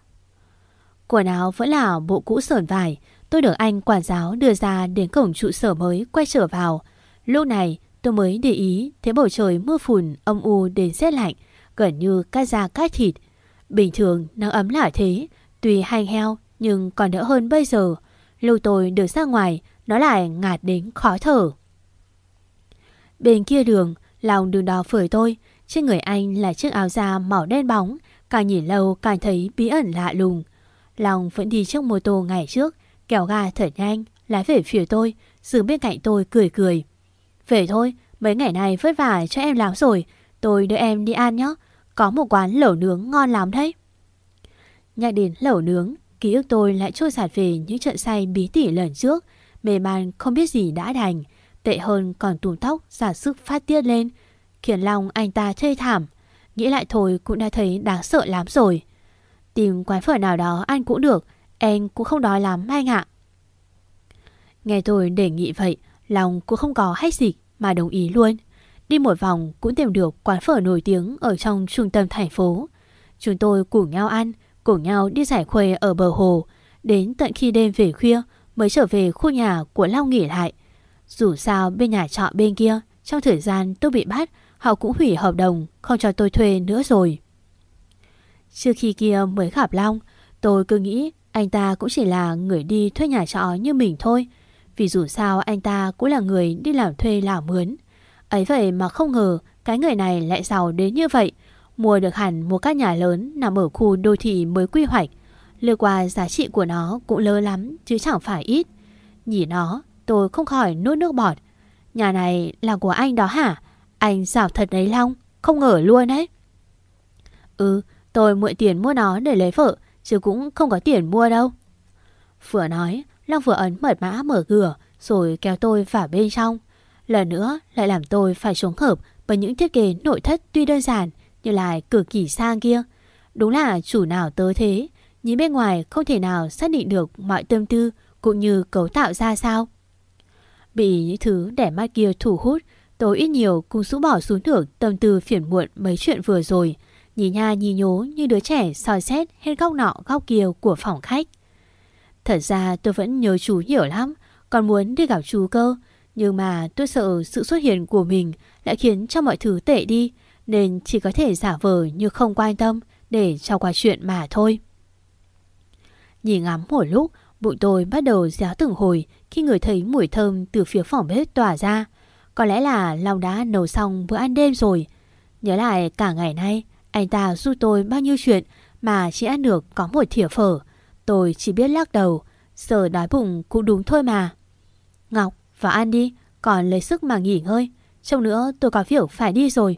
Quần áo vẫn là bộ cũ sờn vải, tôi được anh quản giáo đưa ra đến cổng trụ sở mới quay trở vào. Lúc này tôi mới để ý thấy bầu trời mưa phùn âm u đến rét lạnh, gần như cắt da cắt thịt. Bình thường nắng ấm là thế, tuy hành heo nhưng còn đỡ hơn bây giờ. lâu tôi được ra ngoài, nó lại ngạt đến khó thở. Bên kia đường, lòng đường đó phởi tôi, Trên người anh là chiếc áo da màu đen bóng, càng nhìn lâu càng thấy bí ẩn lạ lùng. lòng vẫn đi trước mô tô ngày trước, kéo ga thở nhanh, lái về phía tôi, dừng bên cạnh tôi cười cười. Về thôi, mấy ngày này vất vả cho em lắm rồi, tôi đưa em đi ăn nhé. Có một quán lẩu nướng ngon lắm đấy. Nhắc đến lẩu nướng, ký ức tôi lại trôi sạt về những trận say bí tỉ lần trước, Mề man không biết gì đã đành, tệ hơn còn tùm tóc giả sức phát tiết lên, khiến lòng anh ta thê thảm. Nghĩ lại thôi cũng đã thấy đáng sợ lắm rồi. Tìm quán phở nào đó ăn cũng được, em cũng không đói lắm anh ạ. Nghe tôi đề nghị vậy, lòng cũng không có hay dịch mà đồng ý luôn. Đi một vòng cũng tìm được quán phở nổi tiếng ở trong trung tâm thành phố. Chúng tôi cùng nhau ăn, cùng nhau đi giải khuây ở bờ hồ, đến tận khi đêm về khuya mới trở về khu nhà của Long nghỉ lại. Dù sao bên nhà trọ bên kia, trong thời gian tôi bị bắt, họ cũng hủy hợp đồng, không cho tôi thuê nữa rồi. Trước khi kia mới gặp Long, tôi cứ nghĩ anh ta cũng chỉ là người đi thuê nhà trọ như mình thôi. Vì dù sao anh ta cũng là người đi làm thuê làm mướn. Ấy vậy mà không ngờ cái người này lại giàu đến như vậy. Mua được hẳn một căn nhà lớn nằm ở khu đô thị mới quy hoạch. Lừa qua giá trị của nó cũng lớn lắm chứ chẳng phải ít. Nhìn nó tôi không khỏi nuốt nước bọt. Nhà này là của anh đó hả? Anh giàu thật đấy Long, không ngờ luôn đấy. Ừ, tôi mượn tiền mua nó để lấy vợ, chứ cũng không có tiền mua đâu. Vừa nói, Long vừa ấn mật mã mở cửa rồi kéo tôi vào bên trong. Lần nữa lại làm tôi phải xuống hợp bởi những thiết kế nội thất tuy đơn giản nhưng lại cực kỳ sang kia. Đúng là chủ nào tới thế, nhìn bên ngoài không thể nào xác định được mọi tâm tư cũng như cấu tạo ra sao. Bị những thứ đẻ mắt kia thủ hút, tôi ít nhiều cũng rũ bỏ xuống được tâm tư phiền muộn mấy chuyện vừa rồi. Nhìn nha nhìn nhố như đứa trẻ soi xét hết góc nọ góc kia của phòng khách. Thật ra tôi vẫn nhớ chú nhiều lắm, còn muốn đi gặp chú cơ. Nhưng mà tôi sợ sự xuất hiện của mình lại khiến cho mọi thứ tệ đi, nên chỉ có thể giả vờ như không quan tâm để cho qua chuyện mà thôi. Nhìn ngắm một lúc, bụng tôi bắt đầu réo từng hồi khi người thấy mùi thơm từ phía phòng bếp tỏa ra. Có lẽ là Long đã nấu xong bữa ăn đêm rồi. Nhớ lại cả ngày nay, anh ta giúp tôi bao nhiêu chuyện mà chỉ ăn được có một thìa phở. Tôi chỉ biết lắc đầu, giờ đói bụng cũng đúng thôi mà. Ngọc, và ăn đi, còn lấy sức mà nghỉ ngơi. Trong nữa tôi có việc phải đi rồi.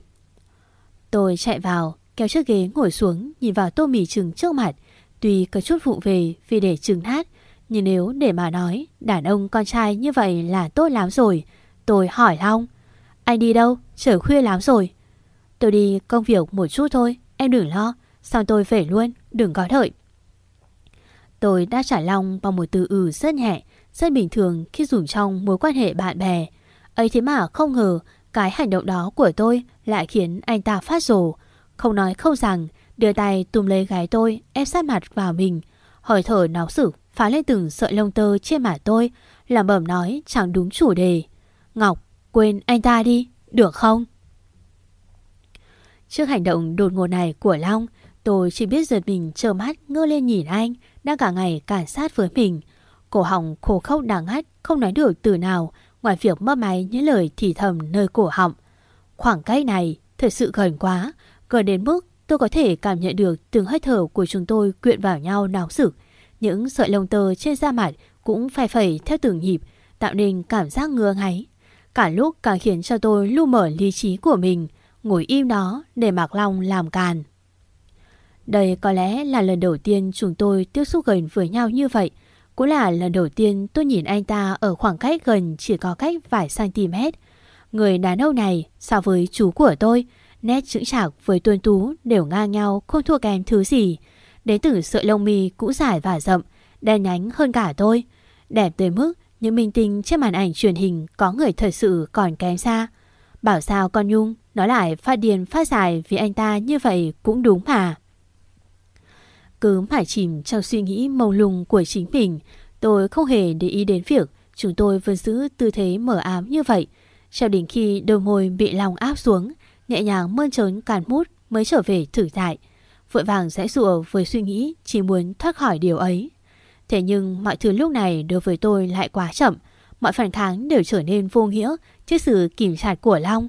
Tôi chạy vào, kéo chiếc ghế ngồi xuống nhìn vào tô mì trứng trước mặt. Tuy có chút vụ về vì để trứng nát, nhưng nếu để mà nói đàn ông con trai như vậy là tốt lắm rồi. Tôi hỏi Long, anh đi đâu? Trời khuya lắm rồi. Tôi đi công việc một chút thôi, em đừng lo. Xong tôi về luôn, đừng có đợi. Tôi đã trả Long bằng một từ ừ rất nhẹ, rất bình thường khi dùng trong mối quan hệ bạn bè. ấy thế mà không ngờ cái hành động đó của tôi lại khiến anh ta phát rồ. Không nói không rằng, đưa tay tùm lấy gái tôi, ép sát mặt vào mình. Hỏi thở náo sực, phá lên từng sợi lông tơ trên mặt tôi, làm bẩm nói chẳng đúng chủ đề. Ngọc, quên anh ta đi, được không? Trước hành động đột ngột này của Long, tôi chỉ biết giật mình trơ mắt ngơ lên nhìn anh, đang cả ngày cản sát với mình. Cổ họng khô khốc đáng hắt, không nói được từ nào, ngoài việc mấp máy những lời thì thầm nơi cổ họng. Khoảng cách này thật sự gần quá, gần đến mức tôi có thể cảm nhận được từng hơi thở của chúng tôi quyện vào nhau nóng sực. Những sợi lông tơ trên da mặt cũng phai phẩy theo từng nhịp, tạo nên cảm giác ngứa ngáy. Cả lúc càng khiến cho tôi lu mở lý trí của mình, ngồi im đó để Mạc Long làm càn. Đây có lẽ là lần đầu tiên chúng tôi tiếp xúc gần với nhau như vậy. Cũng là lần đầu tiên tôi nhìn anh ta ở khoảng cách gần chỉ có cách vài cm. Người đàn ông này so với chú của tôi, nét chững chạc với tuân tú đều ngang nhau không thua kém thứ gì. Đến từ sợi lông mi cũng dài và rậm, đen nhánh hơn cả tôi. Đẹp tới mức những minh tinh trên màn ảnh truyền hình có người thật sự còn kém xa. Bảo sao con Nhung nó lại phát điên phát dài vì anh ta như vậy cũng đúng mà. Cứ phải chìm trong suy nghĩ mông lung của chính mình, tôi không hề để ý đến việc chúng tôi vẫn giữ tư thế mở ám như vậy. Cho đến khi đôi môi bị lòng áp xuống, nhẹ nhàng mơn trớn càn mút mới trở về thử tại. Vội vàng rẽ rụa với suy nghĩ chỉ muốn thoát khỏi điều ấy. Thế nhưng mọi thứ lúc này đối với tôi lại quá chậm. Mọi phản kháng đều trở nên vô nghĩa trước sự kìm chặt của Long.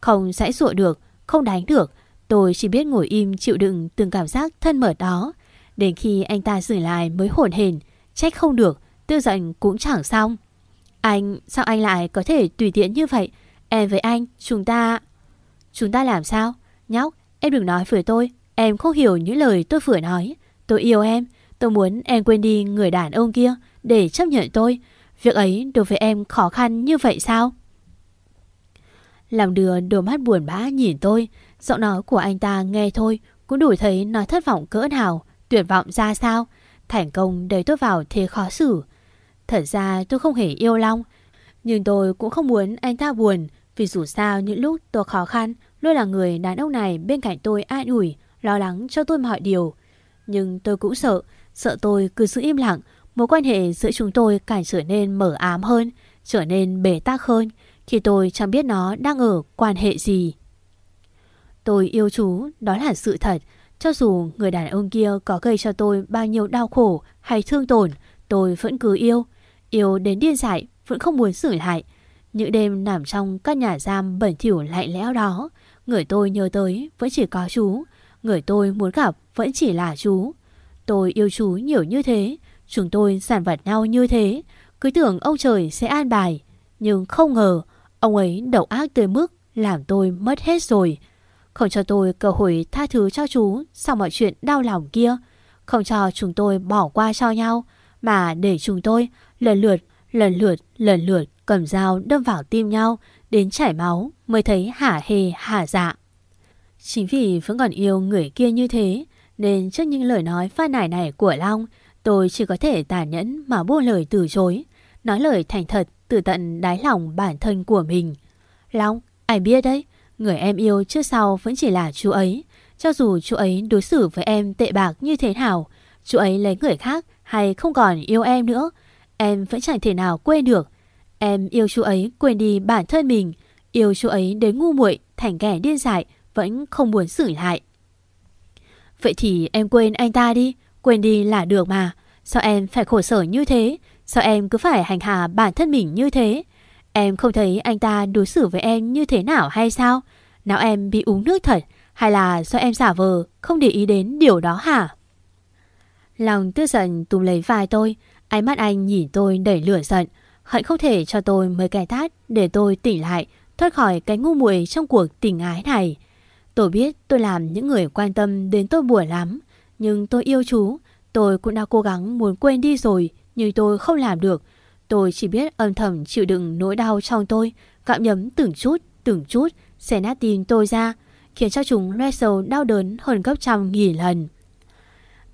Không rẽ rụa được, không đánh được. Tôi chỉ biết ngồi im chịu đựng từng cảm giác thân mật đó. Đến khi anh ta dừng lại mới hổn hển, trách không được, tư giận cũng chẳng xong. Anh, sao anh lại có thể tùy tiện như vậy? Em với anh, chúng ta... Chúng ta làm sao? Nhóc, em đừng nói với tôi. Em không hiểu những lời tôi vừa nói. Tôi yêu em. Tôi muốn em quên đi người đàn ông kia để chấp nhận tôi. Việc ấy đối với em khó khăn như vậy sao? Làm đưa đôi mắt buồn bã nhìn tôi. Giọng nói của anh ta nghe thôi cũng đủ thấy nói thất vọng cỡ nào, tuyệt vọng ra sao. Thành công đẩy tôi vào thế khó xử. Thật ra tôi không hề yêu Long. Nhưng tôi cũng không muốn anh ta buồn. Vì dù sao những lúc tôi khó khăn, Luôn là người đàn ông này bên cạnh tôi an ủi, Lo lắng cho tôi mọi điều Nhưng tôi cũng sợ Sợ tôi cứ giữ im lặng, Mối quan hệ giữa chúng tôi càng trở nên mở ám hơn, Trở nên bể tắc hơn, Khi tôi chẳng biết nó đang ở quan hệ gì Tôi yêu chú, Đó là sự thật cho dù người đàn ông kia có gây cho tôi bao nhiêu đau khổ hay thương tổn, Tôi vẫn cứ yêu. Yêu đến điên dại, Vẫn không muốn xử lại. Những đêm nằm trong các nhà giam bẩn thỉu lạnh lẽo đó, Người tôi nhớ tới vẫn chỉ có chú. Người tôi muốn gặp vẫn chỉ là chú. Tôi yêu chú nhiều như thế, Chúng tôi sản vật nhau như thế. Cứ tưởng ông trời sẽ an bài, Nhưng không ngờ Ông ấy độc ác tới mức Làm tôi mất hết rồi. Không cho tôi cơ hội tha thứ cho chú Sau mọi chuyện đau lòng kia. Không cho chúng tôi bỏ qua cho nhau Mà để chúng tôi lần lượt Lần lượt lần lượt cầm dao đâm vào tim nhau Đến chảy máu mới thấy hả hề hả dạ. Chính vì vẫn còn yêu người kia như thế Nên trước những lời nói pha nải này của Long Tôi chỉ có thể tàn nhẫn mà buông lời từ chối Nói lời thành thật từ tận đáy lòng bản thân của mình. Long, ai biết đấy? Người em yêu trước sau vẫn chỉ là chú ấy. Cho dù chú ấy đối xử với em tệ bạc như thế nào, Chú ấy lấy người khác hay không còn yêu em nữa, Em vẫn chẳng thể nào quên được. Em yêu chú ấy quên đi bản thân mình, Yêu chú ấy đến ngu muội, Thành kẻ điên dại, Vẫn không muốn xử lại. Vậy thì em quên anh ta đi, Quên đi là được mà. Sao em phải khổ sở như thế? Sao em cứ phải hành hạ bản thân mình như thế? Em không thấy anh ta đối xử với em như thế nào hay sao? Nào em bị uống nước thật, Hay là do em giả vờ, Không để ý đến điều đó hả? Lòng tức giận túm lấy vai tôi, Ánh mắt anh nhìn tôi đẩy lửa giận. Hận không thể cho tôi mấy cái tát Để tôi tỉnh lại, Thoát khỏi cái ngu muội trong cuộc tình ái này. Tôi biết tôi làm những người quan tâm đến tôi buồn lắm, Nhưng tôi yêu chú. Tôi cũng đã cố gắng muốn quên đi rồi, Nhưng tôi không làm được. Tôi chỉ biết âm thầm chịu đựng nỗi đau trong tôi Cạm nhấm từng chút, từng chút Xé nát tim tôi ra Khiến cho chúng loe sầu đau đớn hơn gấp trăm nghìn lần.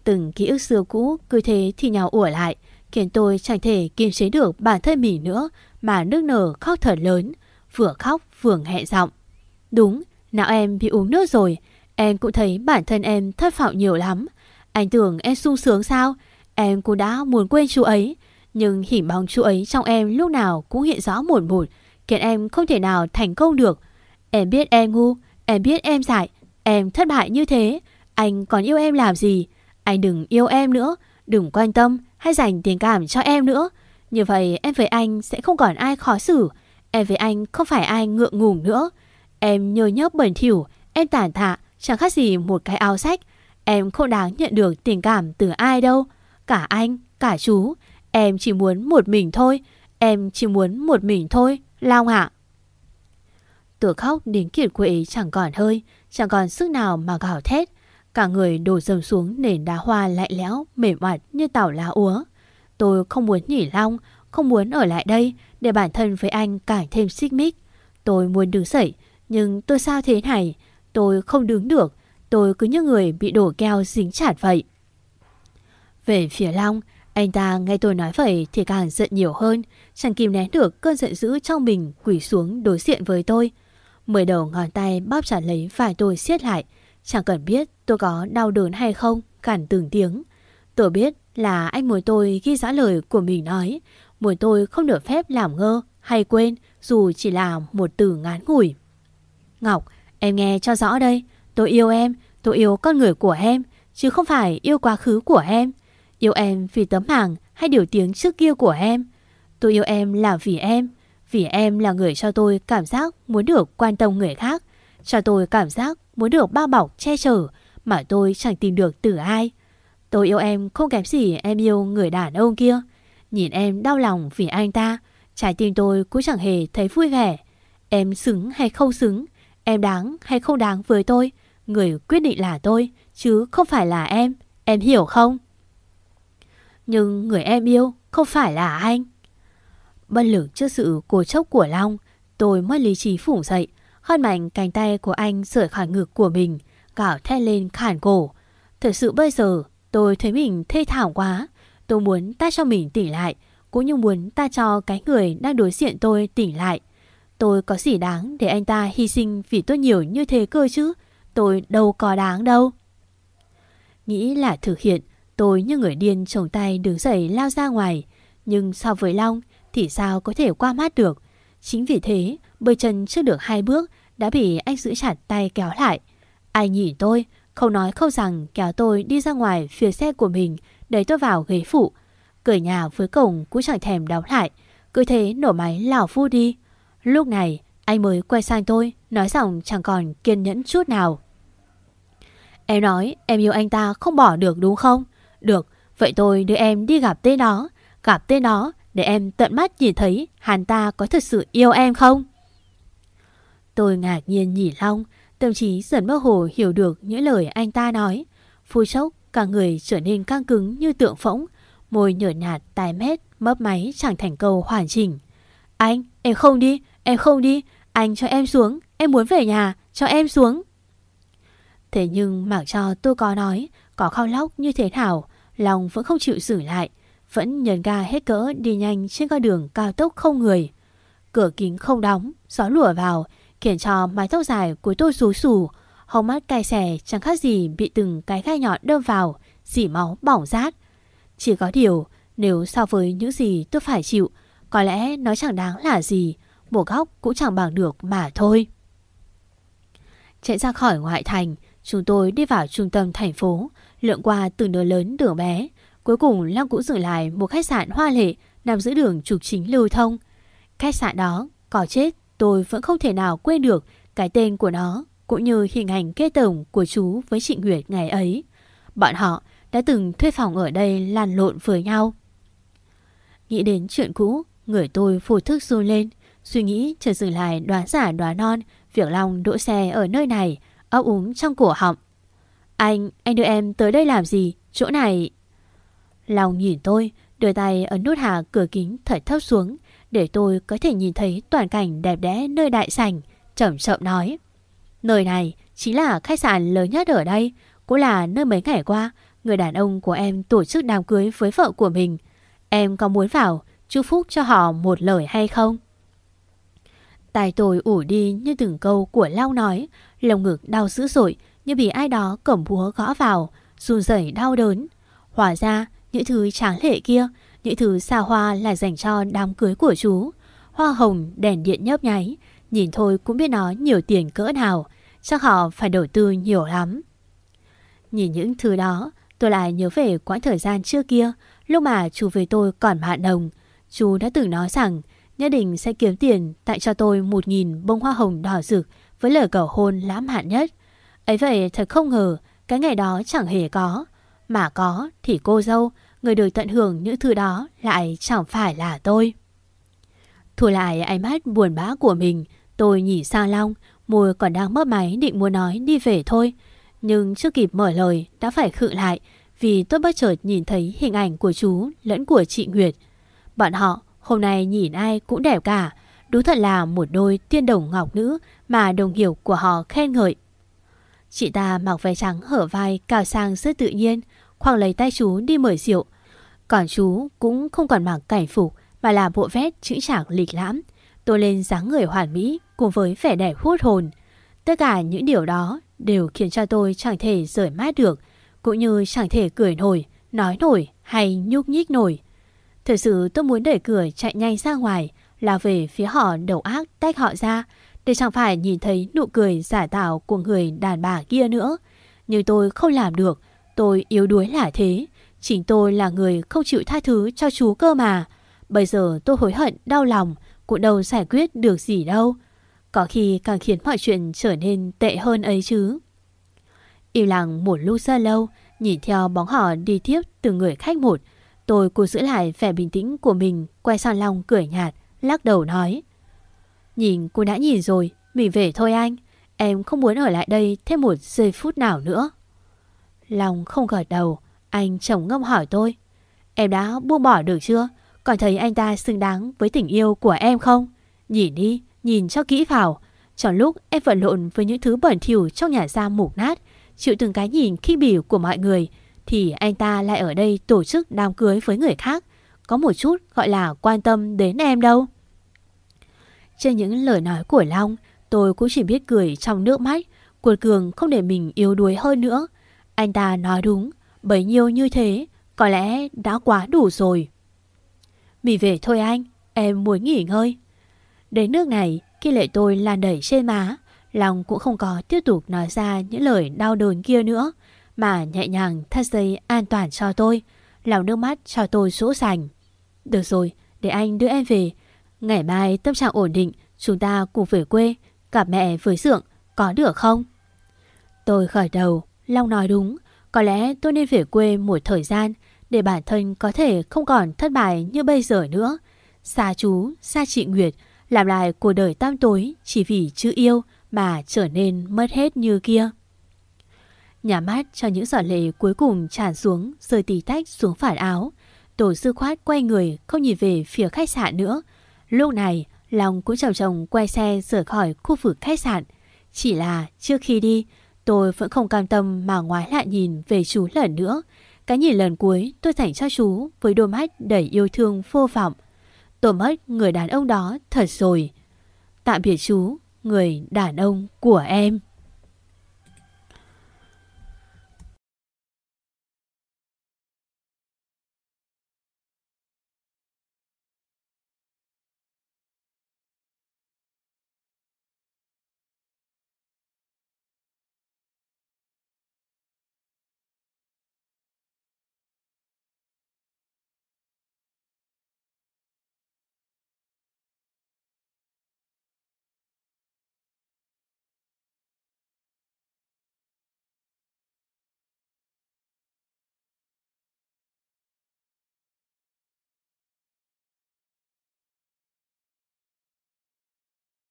Từng ký ức xưa cũ cứ thế thì nhào ủa lại Khiến tôi chẳng thể kiềm chế được bản thân mình nữa Mà nước nở khóc thật lớn Vừa khóc vừa hẹ giọng. Đúng, nào em bị uống nước rồi Em cũng thấy bản thân em thất vọng nhiều lắm. Anh tưởng em sung sướng sao? Em cũng đã muốn quên chú ấy nhưng hình bóng chú ấy trong em lúc nào cũng hiện rõ một một Khiến em không thể nào thành công được. Em biết em ngu Em biết em dại Em thất bại như thế. Anh còn yêu em làm gì? Anh đừng yêu em nữa Đừng quan tâm hay dành tình cảm cho em nữa. Như vậy em với anh sẽ không còn ai khó xử. Em với anh không phải ai ngượng ngùng nữa. Em nhơ nhớp bẩn thỉu Em tàn tạ Chẳng khác gì một cái áo sách. Em không đáng nhận được tình cảm từ ai đâu. Cả anh, cả chú Em chỉ muốn một mình thôi. Em chỉ muốn một mình thôi, Long ạ. Tựa khóc đến kiệt quệ chẳng còn hơi, Chẳng còn sức nào mà gào thét. Cả người đổ dầm xuống nền đá hoa lạnh lẽo, Mềm mặt như tảo lá úa. Tôi không muốn nhỉ, Long, Không muốn ở lại đây Để bản thân với anh càng thêm xích mích. Tôi muốn đứng dậy, Nhưng tôi sao thế này? Tôi không đứng được, Tôi cứ như người bị đổ keo dính chặt vậy. Về phía Long anh ta nghe tôi nói vậy thì càng giận nhiều hơn. Chẳng kìm nén được cơn giận dữ trong mình Quỷ xuống đối diện với tôi. Mười đầu ngón tay bóp chặt lấy phải tôi siết lại. Chẳng cần biết tôi có đau đớn hay không, Cản từng tiếng. Tôi biết là anh muốn tôi ghi rõ lời của mình nói. Muốn tôi không được phép làm ngơ hay quên, Dù chỉ là một từ ngắn ngủi. Ngọc, Em nghe cho rõ đây. Tôi yêu em, Tôi yêu con người của em, Chứ không phải yêu quá khứ của em. Yêu em vì tấm hàng hay điều tiếng trước kia của em Tôi yêu em là vì em Vì em là người cho tôi cảm giác muốn được quan tâm người khác cho tôi cảm giác muốn được bao bọc che chở mà tôi chẳng tìm được từ ai. Tôi yêu em không kém gì em yêu người đàn ông kia. Nhìn em đau lòng vì anh ta, trái tim tôi cũng chẳng hề thấy vui vẻ. Em xứng hay không xứng, em đáng hay không đáng với tôi, người quyết định là tôi, chứ không phải là em, em hiểu không? Nhưng người em yêu không phải là anh. Bất lực trước sự cố chốc của Long, tôi mất lý trí phủ dậy, hất mạnh cánh tay của anh rời khỏi ngực của mình, gào thét lên khản cổ. Thật sự bây giờ tôi thấy mình thê thảm quá. Tôi muốn ta cho mình tỉnh lại, cũng như muốn ta cho cái người đang đối diện tôi tỉnh lại. Tôi có gì đáng để anh ta hy sinh vì tôi nhiều như thế cơ chứ? Tôi đâu có đáng đâu. Nghĩ là thực hiện, tôi như người điên trồng tay đứng dậy lao ra ngoài. Nhưng so với Long thì sao có thể qua mắt được. Chính vì thế, bơi chân chưa được hai bước đã bị anh giữ chặt tay kéo lại. ai nhìn tôi, không nói không rằng kéo tôi đi ra ngoài phía xe của mình đẩy tôi vào ghế phụ. Cửa nhà với cổng cũng chẳng thèm đóng lại, cứ thế nổ máy lảo phu đi. Lúc này, anh mới quay sang tôi, nói rằng chẳng còn kiên nhẫn chút nào. Em nói em yêu anh ta không bỏ được đúng không? Được, vậy tôi đưa em đi gặp tên đó. Gặp tên đó để em tận mắt nhìn thấy hắn ta có thật sự yêu em không? Tôi ngạc nhiên nhìn Long, tâm trí dần mơ hồ hiểu được những lời anh ta nói. Phu chốc, cả người trở nên căng cứng như tượng phỗng, môi nhợt nhạt, tai mét, mấp máy chẳng thành câu hoàn chỉnh. Anh, em không đi, em không đi, anh cho em xuống, em muốn về nhà, cho em xuống. Thế nhưng mặc cho tôi có nói, có khao lóc như thế nào, lòng vẫn không chịu xử lại, vẫn nhấn ga hết cỡ đi nhanh trên con đường cao tốc không người. Cửa kính không đóng, gió lùa vào, khiến cho mái tóc dài của tôi rú sù, hốc mắt cay xè chẳng khác gì bị từng cái gai nhọn đâm vào, dỉ máu bỏng rát. Chỉ có điều, nếu so với những gì tôi phải chịu, có lẽ nó chẳng đáng là gì, một góc cũng chẳng bằng được mà thôi. Chạy ra khỏi ngoại thành, chúng tôi đi vào trung tâm thành phố, lượn qua từng đường lớn đường bé. Cuối cùng Long cũng dừng lại một khách sạn hoa lệ nằm giữa đường trục chính lưu thông. Khách sạn đó, có chết tôi vẫn không thể nào quên được cái tên của nó cũng như hình ảnh kê tổng của chú với Trịnh Nguyệt ngày ấy. Bọn họ đã từng thuê phòng ở đây lăn lộn với nhau. Nghĩ đến chuyện cũ, người tôi vô thức run lên, suy nghĩ chờ dừng lại đoán giả đoán non việc Long đỗ xe ở nơi này, ấp úng trong cổ họng. Anh, anh đưa em tới đây làm gì? Chỗ này... Lòng nhìn tôi, đưa tay ấn nút hạ cửa kính thật thấp xuống, để tôi có thể nhìn thấy toàn cảnh đẹp đẽ nơi đại sảnh, chậm chậm nói. Nơi này chính là khách sạn lớn nhất ở đây, cũng là nơi mấy ngày qua người đàn ông của em tổ chức đám cưới với vợ của mình. Em có muốn vào chúc phúc cho họ một lời hay không? Tài tôi ủ đi như từng câu của Lao nói, lồng ngực đau dữ dội như bị ai đó cầm búa gõ vào, run rẩy đau đớn. Hóa ra, những thứ tráng lệ kia những thứ xa hoa là dành cho đám cưới của chú. Hoa hồng, đèn điện nhấp nháy. Nhìn thôi cũng biết nó nhiều tiền cỡ nào. Chắc họ phải đầu tư nhiều lắm. Nhìn những thứ đó, tôi lại nhớ về quãng thời gian trước kia. Lúc mà chú với tôi còn bạn đồng. Chú đã từng nói rằng nhất định sẽ kiếm tiền tặng cho tôi một nghìn bông hoa hồng đỏ rực với lời cầu hôn lãm hạn nhất. Ấy vậy thật không ngờ cái ngày đó chẳng hề có. Mà có thì cô dâu người được tận hưởng những thứ đó lại chẳng phải là tôi. Thu lại ánh mắt buồn bã của mình, tôi nhỉ sang Long, môi còn đang mấp máy định muốn nói đi về thôi. Nhưng chưa kịp mở lời đã phải khựng lại vì tôi bất chợt nhìn thấy hình ảnh của chú lẫn của chị Nguyệt. Bọn họ hôm nay nhìn ai cũng đẹp cả, đúng thật là một đôi tiên đồng ngọc nữ mà đồng hiểu của họ khen ngợi. Chị ta mặc váy trắng hở vai cao sang rất tự nhiên, khoang lấy tay chú đi mời rượu, còn chú cũng không còn mặc cảnh phục mà là bộ vest chữ chạc lịch lãm. Tôi lên dáng người hoàn mỹ cùng với vẻ đẹp hút hồn. Tất cả những điều đó đều khiến cho tôi chẳng thể rời mắt được, cũng như chẳng thể cười nổi, nói nổi hay nhúc nhích nổi. Thật sự tôi muốn đẩy cửa chạy nhanh ra ngoài, là về phía họ đầu ác tách họ ra, để chẳng phải nhìn thấy nụ cười giả tạo của người đàn bà kia nữa. Nhưng tôi không làm được, tôi yếu đuối là thế. Chính tôi là người không chịu tha thứ cho chú cơ mà. Bây giờ tôi hối hận, đau lòng, cũng đâu giải quyết được gì đâu. Có khi càng khiến mọi chuyện trở nên tệ hơn ấy chứ. Im lặng một lúc xa lâu, nhìn theo bóng họ đi tiếp từ người khách một. Tôi cố giữ lại vẻ bình tĩnh của mình, quay sang Long cười nhạt, lắc đầu nói. Nhìn cô đã nhìn rồi, mình về thôi anh. Em không muốn ở lại đây thêm một giây phút nào nữa. lòng không gật đầu, anh chồng ngâm hỏi tôi. Em đã buông bỏ được chưa? Còn thấy anh ta xứng đáng với tình yêu của em không? Nhìn đi, nhìn cho kỹ vào. Trong lúc em vận lộn với những thứ bẩn thỉu trong nhà giam mục nát, chịu từng cái nhìn khi bỉu của mọi người, thì anh ta lại ở đây tổ chức đám cưới với người khác. Có một chút gọi là quan tâm đến em đâu. Trên những lời nói của Long, tôi cũng chỉ biết cười trong nước mắt. Cuột cường không để mình yếu đuối hơn nữa. Anh ta nói đúng, bấy nhiêu như thế, có lẽ đã quá đủ rồi. Mình về thôi anh, em muốn nghỉ ngơi. Đến nước này, khi lệ tôi lan đẩy trên má, lòng cũng không có tiếp tục nói ra những lời đau đớn kia nữa, mà nhẹ nhàng thắt dây an toàn cho tôi, lòng nước mắt cho tôi sỗ sành. Được rồi, để anh đưa em về. Ngày mai tâm trạng ổn định, chúng ta cùng về quê, gặp mẹ với Dượng, có được không? Tôi khởi đầu, Long nói đúng, có lẽ tôi nên về quê một thời gian để bản thân có thể không còn thất bại như bây giờ nữa. Xa chú, xa chị Nguyệt, làm lại cuộc đời tam tối chỉ vì chữ yêu mà trở nên mất hết như kia. Nhà mắt cho những giọt lệ cuối cùng tràn xuống rơi tì tách xuống phản áo. Tổ sư khoát quay người không nhìn về phía khách sạn nữa. Lúc này, Long cũng chồng chồng quay xe rời khỏi khu vực khách sạn. Chỉ là trước khi đi, tôi vẫn không cam tâm mà ngoái lại nhìn về chú lần nữa. Cái nhìn lần cuối tôi dành cho chú với đôi mắt đầy yêu thương vô vọng. Tôi mất người đàn ông đó thật rồi. Tạm biệt chú, người đàn ông của em.